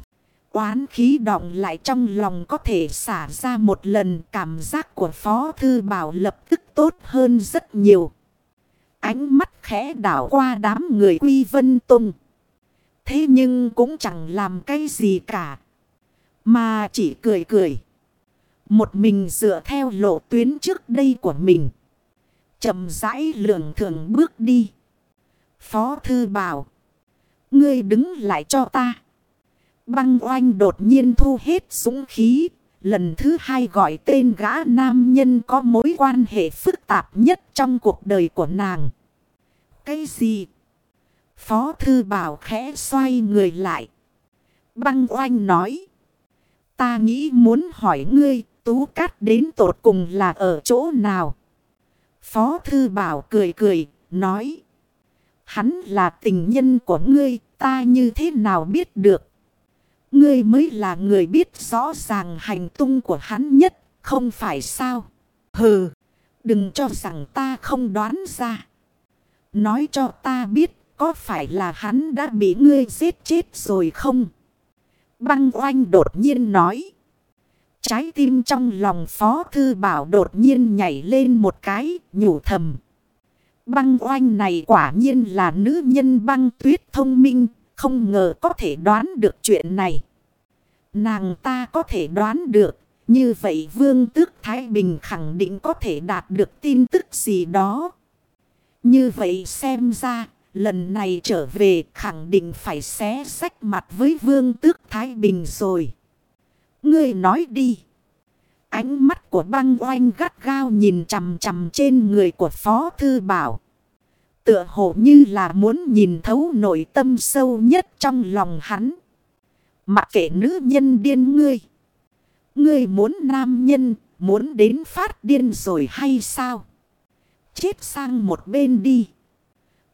Quán khí động lại trong lòng có thể xả ra một lần, cảm giác của Phó Thư Bảo lập tức tốt hơn rất nhiều. Ánh mắt khẽ đảo qua đám người Quy Vân Tùng. Thế nhưng cũng chẳng làm cái gì cả. Mà chỉ cười cười. Một mình dựa theo lộ tuyến trước đây của mình. chậm rãi lượng thường bước đi. Phó thư bảo. Ngươi đứng lại cho ta. Băng oanh đột nhiên thu hết súng khí. Lần thứ hai gọi tên gã nam nhân có mối quan hệ phức tạp nhất trong cuộc đời của nàng. Cái gì? Phó thư bảo khẽ xoay người lại. Băng oanh nói. Ta nghĩ muốn hỏi ngươi, tú cát đến tột cùng là ở chỗ nào? Phó thư bảo cười cười, nói. Hắn là tình nhân của ngươi, ta như thế nào biết được? Ngươi mới là người biết rõ ràng hành tung của hắn nhất, không phải sao? Hừ, đừng cho rằng ta không đoán ra. Nói cho ta biết có phải là hắn đã bị ngươi giết chết rồi không? Băng oanh đột nhiên nói. Trái tim trong lòng phó thư bảo đột nhiên nhảy lên một cái, nhủ thầm. Băng oanh này quả nhiên là nữ nhân băng tuyết thông minh, không ngờ có thể đoán được chuyện này. Nàng ta có thể đoán được, như vậy vương tước Thái Bình khẳng định có thể đạt được tin tức gì đó. Như vậy xem ra, Lần này trở về khẳng định phải xé sách mặt với vương tước Thái Bình rồi. Ngươi nói đi. Ánh mắt của băng oanh gắt gao nhìn chằm chằm trên người của Phó Thư Bảo. Tựa hồ như là muốn nhìn thấu nội tâm sâu nhất trong lòng hắn. Mặc kệ nữ nhân điên ngươi. Ngươi muốn nam nhân, muốn đến phát điên rồi hay sao? Chết sang một bên đi.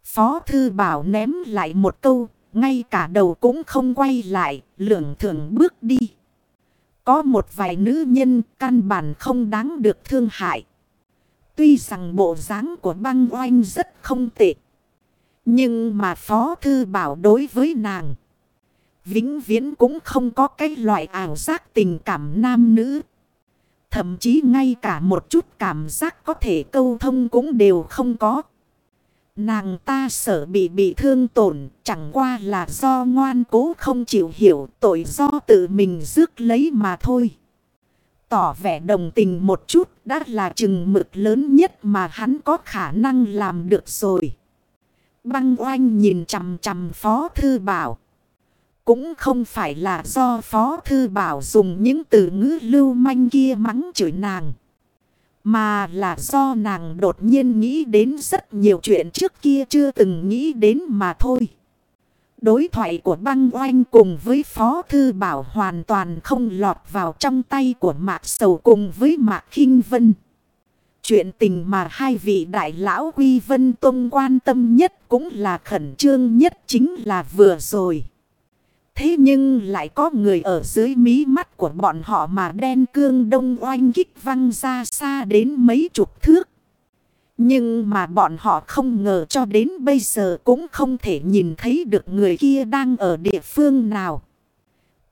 Phó Thư Bảo ném lại một câu, ngay cả đầu cũng không quay lại, lưỡng thưởng bước đi. Có một vài nữ nhân căn bản không đáng được thương hại. Tuy rằng bộ dáng của băng oanh rất không tệ. Nhưng mà Phó Thư Bảo đối với nàng. Vĩnh viễn cũng không có cái loại ảo giác tình cảm nam nữ. Thậm chí ngay cả một chút cảm giác có thể câu thông cũng đều không có. Nàng ta sợ bị bị thương tổn, chẳng qua là do ngoan cố không chịu hiểu tội do tự mình rước lấy mà thôi. Tỏ vẻ đồng tình một chút, đã là chừng mực lớn nhất mà hắn có khả năng làm được rồi. Băng oanh nhìn chằm chằm Phó Thư Bảo. Cũng không phải là do Phó Thư Bảo dùng những từ ngữ lưu manh kia mắng chửi nàng. Mà là do nàng đột nhiên nghĩ đến rất nhiều chuyện trước kia chưa từng nghĩ đến mà thôi. Đối thoại của băng oanh cùng với Phó Thư Bảo hoàn toàn không lọt vào trong tay của Mạc Sầu cùng với Mạc kinh Vân. Chuyện tình mà hai vị đại lão Quy Vân Tông quan tâm nhất cũng là khẩn trương nhất chính là vừa rồi. Thế nhưng lại có người ở dưới mí mắt của bọn họ mà đen cương đông oanh kích văng ra xa đến mấy chục thước. Nhưng mà bọn họ không ngờ cho đến bây giờ cũng không thể nhìn thấy được người kia đang ở địa phương nào.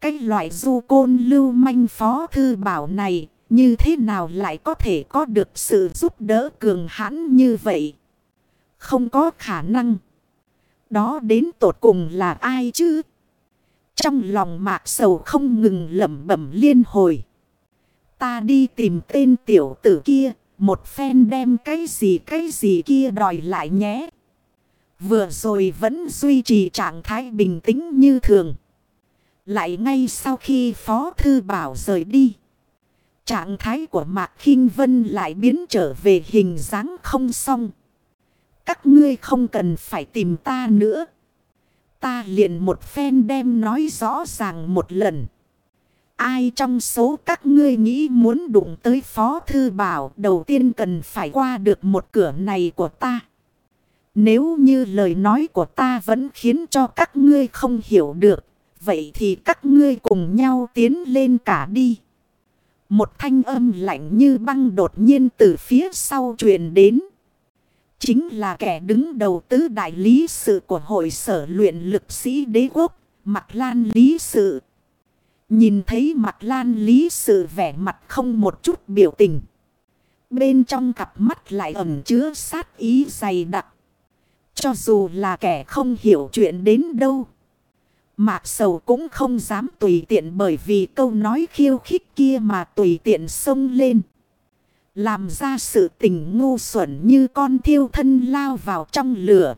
Cái loại du côn lưu manh phó thư bảo này như thế nào lại có thể có được sự giúp đỡ cường hãn như vậy? Không có khả năng. Đó đến tột cùng là ai chứ? Trong lòng mạc sầu không ngừng lẩm bẩm liên hồi. Ta đi tìm tên tiểu tử kia. Một phen đem cái gì cái gì kia đòi lại nhé. Vừa rồi vẫn duy trì trạng thái bình tĩnh như thường. Lại ngay sau khi Phó Thư Bảo rời đi. Trạng thái của Mạc khinh Vân lại biến trở về hình dáng không xong. Các ngươi không cần phải tìm ta nữa. Ta liền một phen đem nói rõ ràng một lần. Ai trong số các ngươi nghĩ muốn đụng tới Phó Thư Bảo đầu tiên cần phải qua được một cửa này của ta. Nếu như lời nói của ta vẫn khiến cho các ngươi không hiểu được, vậy thì các ngươi cùng nhau tiến lên cả đi. Một thanh âm lạnh như băng đột nhiên từ phía sau truyền đến. Chính là kẻ đứng đầu tứ đại lý sự của hội sở luyện lực sĩ đế quốc, Mạc Lan Lý Sự. Nhìn thấy mặt Lan Lý Sự vẻ mặt không một chút biểu tình. Bên trong cặp mắt lại ẩn chứa sát ý dày đặc. Cho dù là kẻ không hiểu chuyện đến đâu. Mạc Sầu cũng không dám tùy tiện bởi vì câu nói khiêu khích kia mà tùy tiện xông lên. Làm ra sự tình ngu xuẩn như con thiêu thân lao vào trong lửa.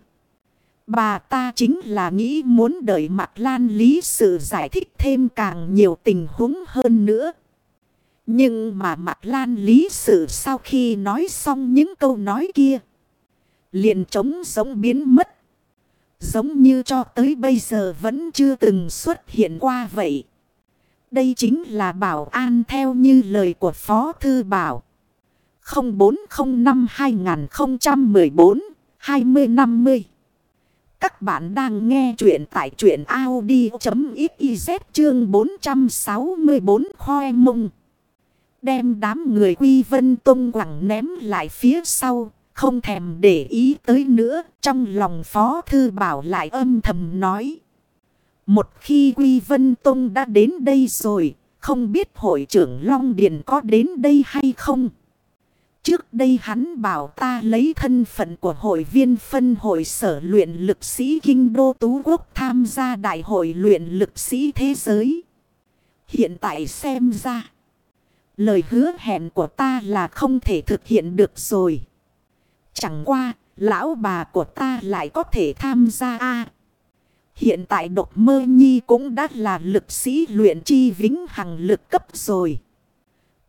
Bà ta chính là nghĩ muốn đợi mặt lan lý sự giải thích thêm càng nhiều tình huống hơn nữa. Nhưng mà mặt lan lý sự sau khi nói xong những câu nói kia. Liền trống giống biến mất. Giống như cho tới bây giờ vẫn chưa từng xuất hiện qua vậy. Đây chính là bảo an theo như lời của Phó Thư Bảo. 0405 2014 2050 các bạn đang nghe chuyện tại chuyện Audi.xyz chương 464 khoe mông. Đem đám người quy vân tung quẳng ném lại phía sau. Không thèm để ý tới nữa. Trong lòng phó thư bảo lại âm thầm nói. Một khi quy vân tung đã đến đây rồi. Không biết hội trưởng Long Điền có đến đây hay không? Trước đây hắn bảo ta lấy thân phận của hội viên phân hội sở luyện lực sĩ Kinh Đô Tú Quốc tham gia đại hội luyện lực sĩ thế giới. Hiện tại xem ra, lời hứa hẹn của ta là không thể thực hiện được rồi. Chẳng qua, lão bà của ta lại có thể tham gia a Hiện tại độc mơ nhi cũng đã là lực sĩ luyện chi vĩnh hằng lực cấp rồi.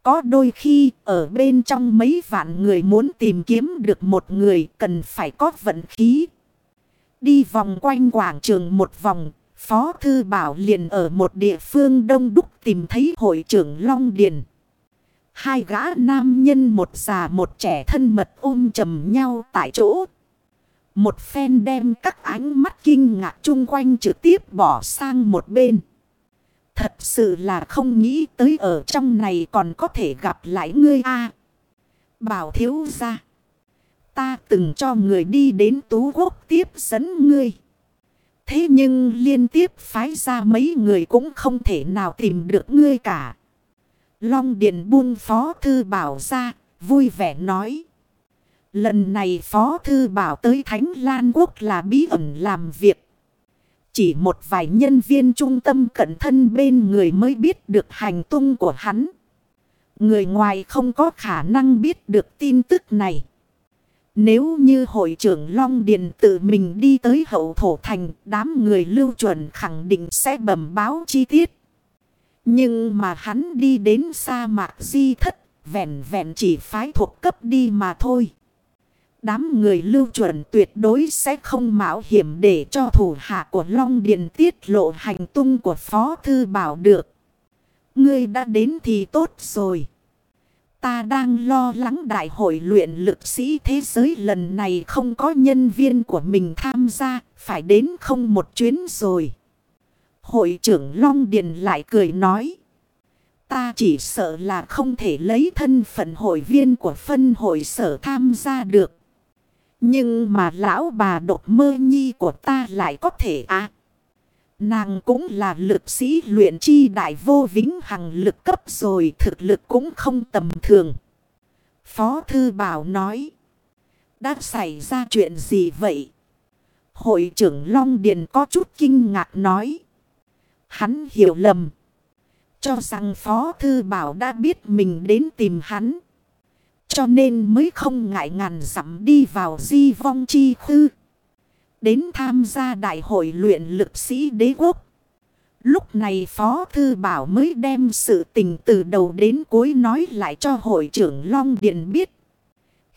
Có đôi khi ở bên trong mấy vạn người muốn tìm kiếm được một người cần phải có vận khí. Đi vòng quanh quảng trường một vòng, Phó Thư Bảo liền ở một địa phương đông đúc tìm thấy hội trưởng Long Điền. Hai gã nam nhân một già một trẻ thân mật ôm chầm nhau tại chỗ. Một phen đem các ánh mắt kinh ngạc chung quanh trực tiếp bỏ sang một bên. Thật sự là không nghĩ tới ở trong này còn có thể gặp lại ngươi a Bảo thiếu ra. Ta từng cho người đi đến Tú Quốc tiếp dẫn ngươi. Thế nhưng liên tiếp phái ra mấy người cũng không thể nào tìm được ngươi cả. Long Điện buông Phó Thư Bảo ra, vui vẻ nói. Lần này Phó Thư Bảo tới Thánh Lan Quốc là bí ẩn làm việc. Chỉ một vài nhân viên trung tâm cận thân bên người mới biết được hành tung của hắn. Người ngoài không có khả năng biết được tin tức này. Nếu như hội trưởng Long Điền tự mình đi tới hậu thổ thành, đám người lưu chuẩn khẳng định sẽ bẩm báo chi tiết. Nhưng mà hắn đi đến sa mạc di thất, vẹn vẹn chỉ phái thuộc cấp đi mà thôi. Đám người lưu chuẩn tuyệt đối sẽ không mạo hiểm để cho thủ hạ của Long Điền tiết lộ hành tung của Phó Thư Bảo được. Ngươi đã đến thì tốt rồi. Ta đang lo lắng đại hội luyện lực sĩ thế giới lần này không có nhân viên của mình tham gia, phải đến không một chuyến rồi. Hội trưởng Long Điền lại cười nói. Ta chỉ sợ là không thể lấy thân phận hội viên của phân hội sở tham gia được. Nhưng mà lão bà đột mơ nhi của ta lại có thể à. Nàng cũng là lực sĩ luyện chi đại vô vĩnh hằng lực cấp rồi thực lực cũng không tầm thường. Phó Thư Bảo nói. Đã xảy ra chuyện gì vậy? Hội trưởng Long Điền có chút kinh ngạc nói. Hắn hiểu lầm. Cho rằng Phó Thư Bảo đã biết mình đến tìm hắn. Cho nên mới không ngại ngàn dặm đi vào di vong chi khư. Đến tham gia đại hội luyện lực sĩ đế quốc. Lúc này Phó Thư Bảo mới đem sự tình từ đầu đến cuối nói lại cho hội trưởng Long Điện biết.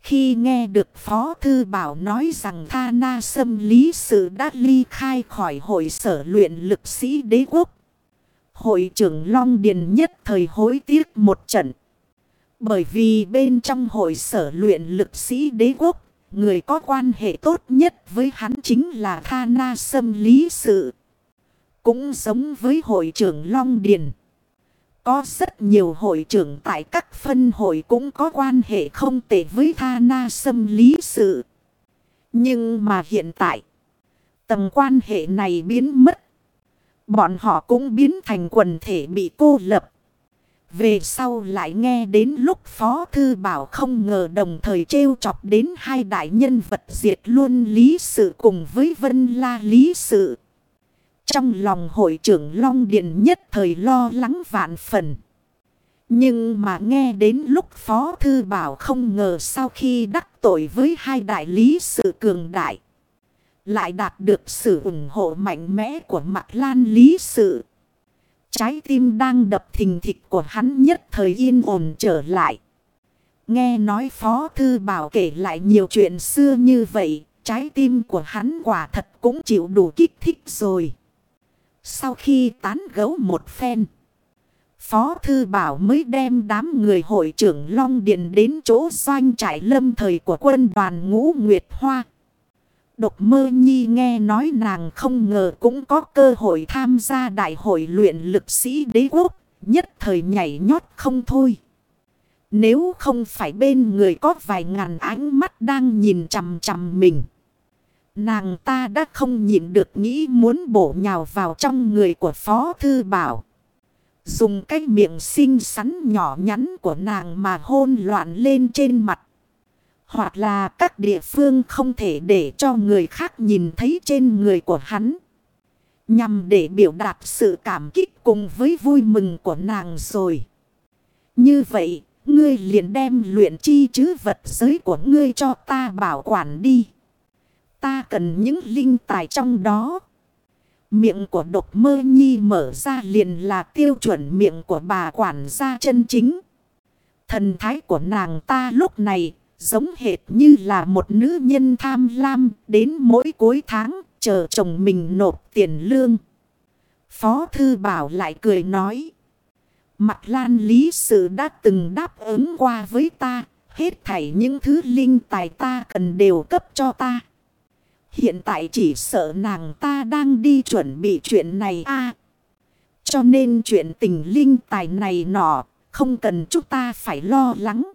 Khi nghe được Phó Thư Bảo nói rằng Tha Na Sâm Lý Sự đã ly khai khỏi hội sở luyện lực sĩ đế quốc. Hội trưởng Long Điền nhất thời hối tiếc một trận. Bởi vì bên trong hội sở luyện lực sĩ đế quốc, người có quan hệ tốt nhất với hắn chính là Tha Na Sâm Lý Sự. Cũng giống với hội trưởng Long Điền. Có rất nhiều hội trưởng tại các phân hội cũng có quan hệ không tệ với Tha Na Sâm Lý Sự. Nhưng mà hiện tại, tầm quan hệ này biến mất. Bọn họ cũng biến thành quần thể bị cô lập. Về sau lại nghe đến lúc Phó Thư Bảo không ngờ đồng thời trêu chọc đến hai đại nhân vật diệt luôn lý sự cùng với Vân La lý sự. Trong lòng hội trưởng Long Điện nhất thời lo lắng vạn phần. Nhưng mà nghe đến lúc Phó Thư Bảo không ngờ sau khi đắc tội với hai đại lý sự cường đại. Lại đạt được sự ủng hộ mạnh mẽ của mặt lan lý sự. Trái tim đang đập thình thịch của hắn nhất thời yên ổn trở lại. Nghe nói Phó Thư Bảo kể lại nhiều chuyện xưa như vậy. Trái tim của hắn quả thật cũng chịu đủ kích thích rồi. Sau khi tán gấu một phen. Phó Thư Bảo mới đem đám người hội trưởng Long Điện đến chỗ doanh trại lâm thời của quân đoàn ngũ Nguyệt Hoa. Độc mơ nhi nghe nói nàng không ngờ cũng có cơ hội tham gia đại hội luyện lực sĩ đế quốc, nhất thời nhảy nhót không thôi. Nếu không phải bên người có vài ngàn ánh mắt đang nhìn chằm chằm mình. Nàng ta đã không nhịn được nghĩ muốn bổ nhào vào trong người của Phó Thư Bảo. Dùng cái miệng xinh xắn nhỏ nhắn của nàng mà hôn loạn lên trên mặt. Hoặc là các địa phương không thể để cho người khác nhìn thấy trên người của hắn. Nhằm để biểu đạt sự cảm kích cùng với vui mừng của nàng rồi. Như vậy, ngươi liền đem luyện chi chứ vật giới của ngươi cho ta bảo quản đi. Ta cần những linh tài trong đó. Miệng của độc mơ nhi mở ra liền là tiêu chuẩn miệng của bà quản gia chân chính. Thần thái của nàng ta lúc này giống hệt như là một nữ nhân tham lam đến mỗi cuối tháng, chờ chồng mình nộp tiền lương. Phó Thư Bảo lại cười nói. Mặt lan lý sự đã từng đáp ứng qua với ta. Hết thảy những thứ linh tài ta cần đều cấp cho ta. Hiện tại chỉ sợ nàng ta đang đi chuẩn bị chuyện này a Cho nên chuyện tình linh tài này nọ, không cần chúng ta phải lo lắng.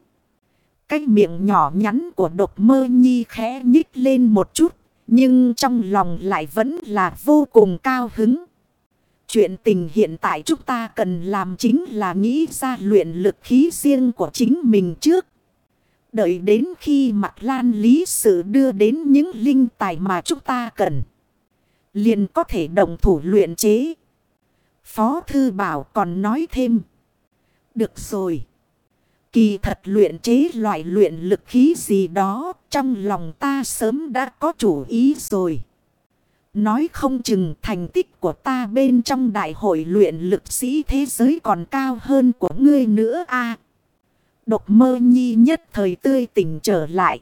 Cái miệng nhỏ nhắn của độc mơ nhi khẽ nhích lên một chút. Nhưng trong lòng lại vẫn là vô cùng cao hứng. Chuyện tình hiện tại chúng ta cần làm chính là nghĩ ra luyện lực khí riêng của chính mình trước. Đợi đến khi mặt lan lý sự đưa đến những linh tài mà chúng ta cần. Liền có thể đồng thủ luyện chế. Phó Thư Bảo còn nói thêm. Được rồi. Kỳ thật luyện chế loại luyện lực khí gì đó trong lòng ta sớm đã có chủ ý rồi. Nói không chừng thành tích của ta bên trong đại hội luyện lực sĩ thế giới còn cao hơn của ngươi nữa a Độc mơ nhi nhất thời tươi tỉnh trở lại.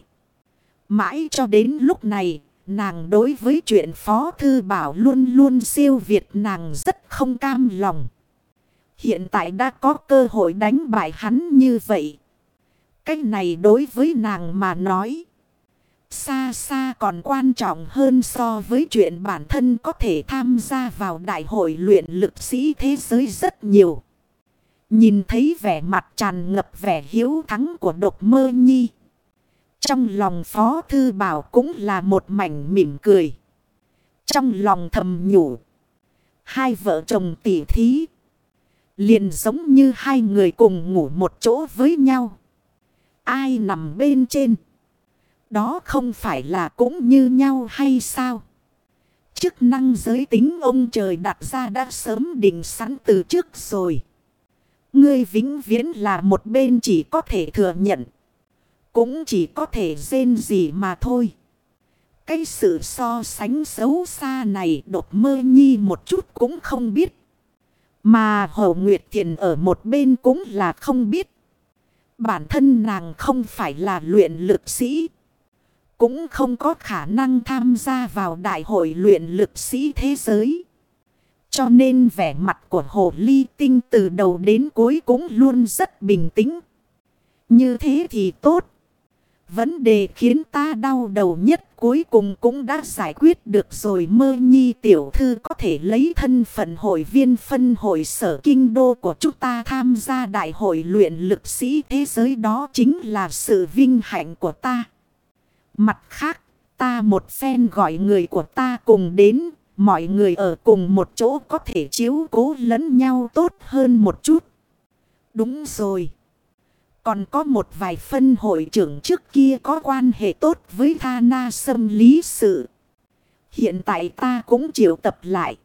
Mãi cho đến lúc này, nàng đối với chuyện Phó Thư Bảo luôn luôn siêu việt nàng rất không cam lòng. Hiện tại đã có cơ hội đánh bại hắn như vậy. Cái này đối với nàng mà nói. Xa xa còn quan trọng hơn so với chuyện bản thân có thể tham gia vào đại hội luyện lực sĩ thế giới rất nhiều. Nhìn thấy vẻ mặt tràn ngập vẻ hiếu thắng của độc mơ nhi. Trong lòng Phó Thư Bảo cũng là một mảnh mỉm cười. Trong lòng thầm nhủ. Hai vợ chồng tỉ thí. Liền giống như hai người cùng ngủ một chỗ với nhau. Ai nằm bên trên. Đó không phải là cũng như nhau hay sao? Chức năng giới tính ông trời đặt ra đã sớm định sẵn từ trước rồi. Ngươi vĩnh viễn là một bên chỉ có thể thừa nhận. Cũng chỉ có thể rên gì mà thôi. Cái sự so sánh xấu xa này đột mơ nhi một chút cũng không biết. Mà Hồ Nguyệt Thiền ở một bên cũng là không biết. Bản thân nàng không phải là luyện lực sĩ. Cũng không có khả năng tham gia vào đại hội luyện lực sĩ thế giới. Cho nên vẻ mặt của hồ ly tinh từ đầu đến cuối cũng luôn rất bình tĩnh. Như thế thì tốt. Vấn đề khiến ta đau đầu nhất cuối cùng cũng đã giải quyết được rồi mơ nhi tiểu thư có thể lấy thân phận hội viên phân hội sở kinh đô của chúng ta tham gia đại hội luyện lực sĩ thế giới đó chính là sự vinh hạnh của ta. Mặt khác, ta một phen gọi người của ta cùng đến, mọi người ở cùng một chỗ có thể chiếu cố lẫn nhau tốt hơn một chút. Đúng rồi. Còn có một vài phân hội trưởng trước kia có quan hệ tốt với Tha Na Sâm lý sự. Hiện tại ta cũng triệu tập lại.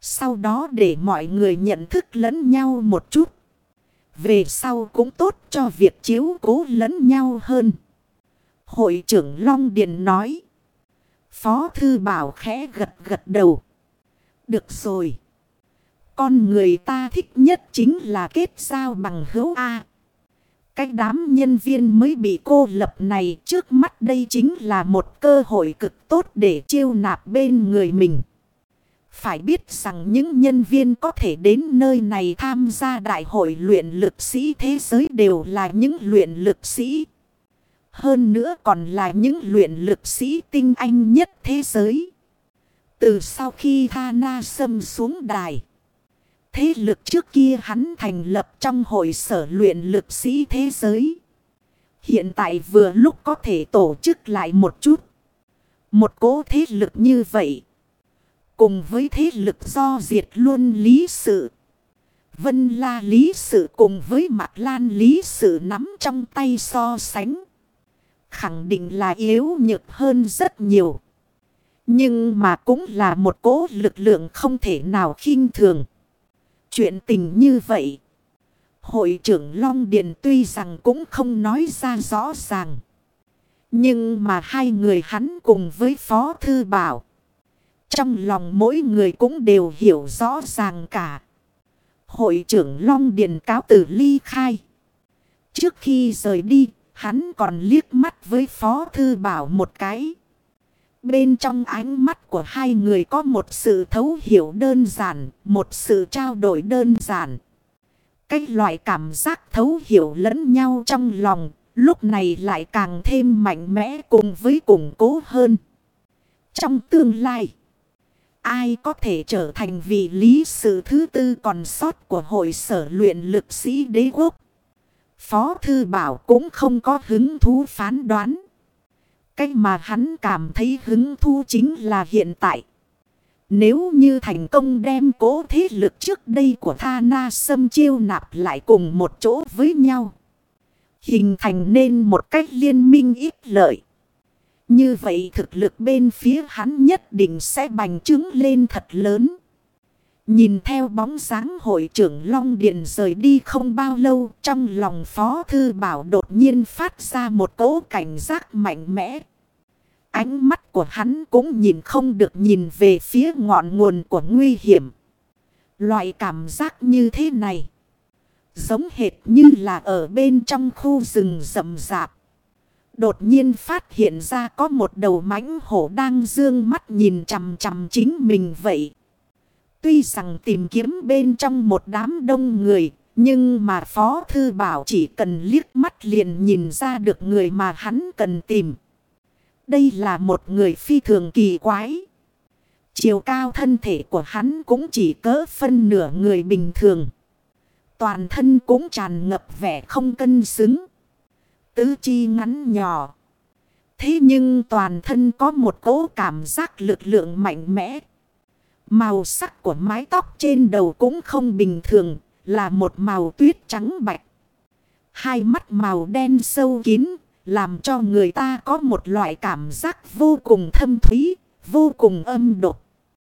Sau đó để mọi người nhận thức lẫn nhau một chút. Về sau cũng tốt cho việc chiếu cố lẫn nhau hơn. Hội trưởng Long Điền nói. Phó Thư Bảo khẽ gật gật đầu. Được rồi. Con người ta thích nhất chính là kết giao bằng hữu A. Cái đám nhân viên mới bị cô lập này trước mắt đây chính là một cơ hội cực tốt để chiêu nạp bên người mình. Phải biết rằng những nhân viên có thể đến nơi này tham gia đại hội luyện lực sĩ thế giới đều là những luyện lực sĩ. Hơn nữa còn là những luyện lực sĩ tinh anh nhất thế giới. Từ sau khi Thana xâm xuống đài. Thế lực trước kia hắn thành lập trong hội sở luyện lực sĩ thế giới. Hiện tại vừa lúc có thể tổ chức lại một chút. Một cố thế lực như vậy. Cùng với thế lực do diệt luôn lý sự. Vân la lý sự cùng với mặt lan lý sự nắm trong tay so sánh. Khẳng định là yếu nhược hơn rất nhiều. Nhưng mà cũng là một cố lực lượng không thể nào khinh thường. Chuyện tình như vậy. Hội trưởng Long Điền tuy rằng cũng không nói ra rõ ràng. Nhưng mà hai người hắn cùng với Phó Thư Bảo. Trong lòng mỗi người cũng đều hiểu rõ ràng cả. Hội trưởng Long Điền cáo từ ly khai. Trước khi rời đi, hắn còn liếc mắt với Phó Thư Bảo một cái. Bên trong ánh mắt của hai người có một sự thấu hiểu đơn giản, một sự trao đổi đơn giản. Cái loại cảm giác thấu hiểu lẫn nhau trong lòng, lúc này lại càng thêm mạnh mẽ cùng với củng cố hơn. Trong tương lai, ai có thể trở thành vị lý sự thứ tư còn sót của hội sở luyện lực sĩ đế quốc? Phó Thư Bảo cũng không có hứng thú phán đoán. Cách mà hắn cảm thấy hứng thú chính là hiện tại. Nếu như thành công đem cố thế lực trước đây của Tha Na Sâm chiêu nạp lại cùng một chỗ với nhau. Hình thành nên một cách liên minh ít lợi. Như vậy thực lực bên phía hắn nhất định sẽ bành trướng lên thật lớn. Nhìn theo bóng dáng hội trưởng Long Điện rời đi không bao lâu, trong lòng Phó Thư Bảo đột nhiên phát ra một cỗ cảnh giác mạnh mẽ. Ánh mắt của hắn cũng nhìn không được nhìn về phía ngọn nguồn của nguy hiểm. Loại cảm giác như thế này. Giống hệt như là ở bên trong khu rừng rậm rạp. Đột nhiên phát hiện ra có một đầu mãnh hổ đang dương mắt nhìn chằm chằm chính mình vậy. Tuy rằng tìm kiếm bên trong một đám đông người, nhưng mà Phó Thư Bảo chỉ cần liếc mắt liền nhìn ra được người mà hắn cần tìm. Đây là một người phi thường kỳ quái. Chiều cao thân thể của hắn cũng chỉ cỡ phân nửa người bình thường. Toàn thân cũng tràn ngập vẻ không cân xứng. Tứ chi ngắn nhỏ. Thế nhưng toàn thân có một cỗ cảm giác lực lượng mạnh mẽ. Màu sắc của mái tóc trên đầu cũng không bình thường, là một màu tuyết trắng bạch. Hai mắt màu đen sâu kín, làm cho người ta có một loại cảm giác vô cùng thâm thúy, vô cùng âm độc.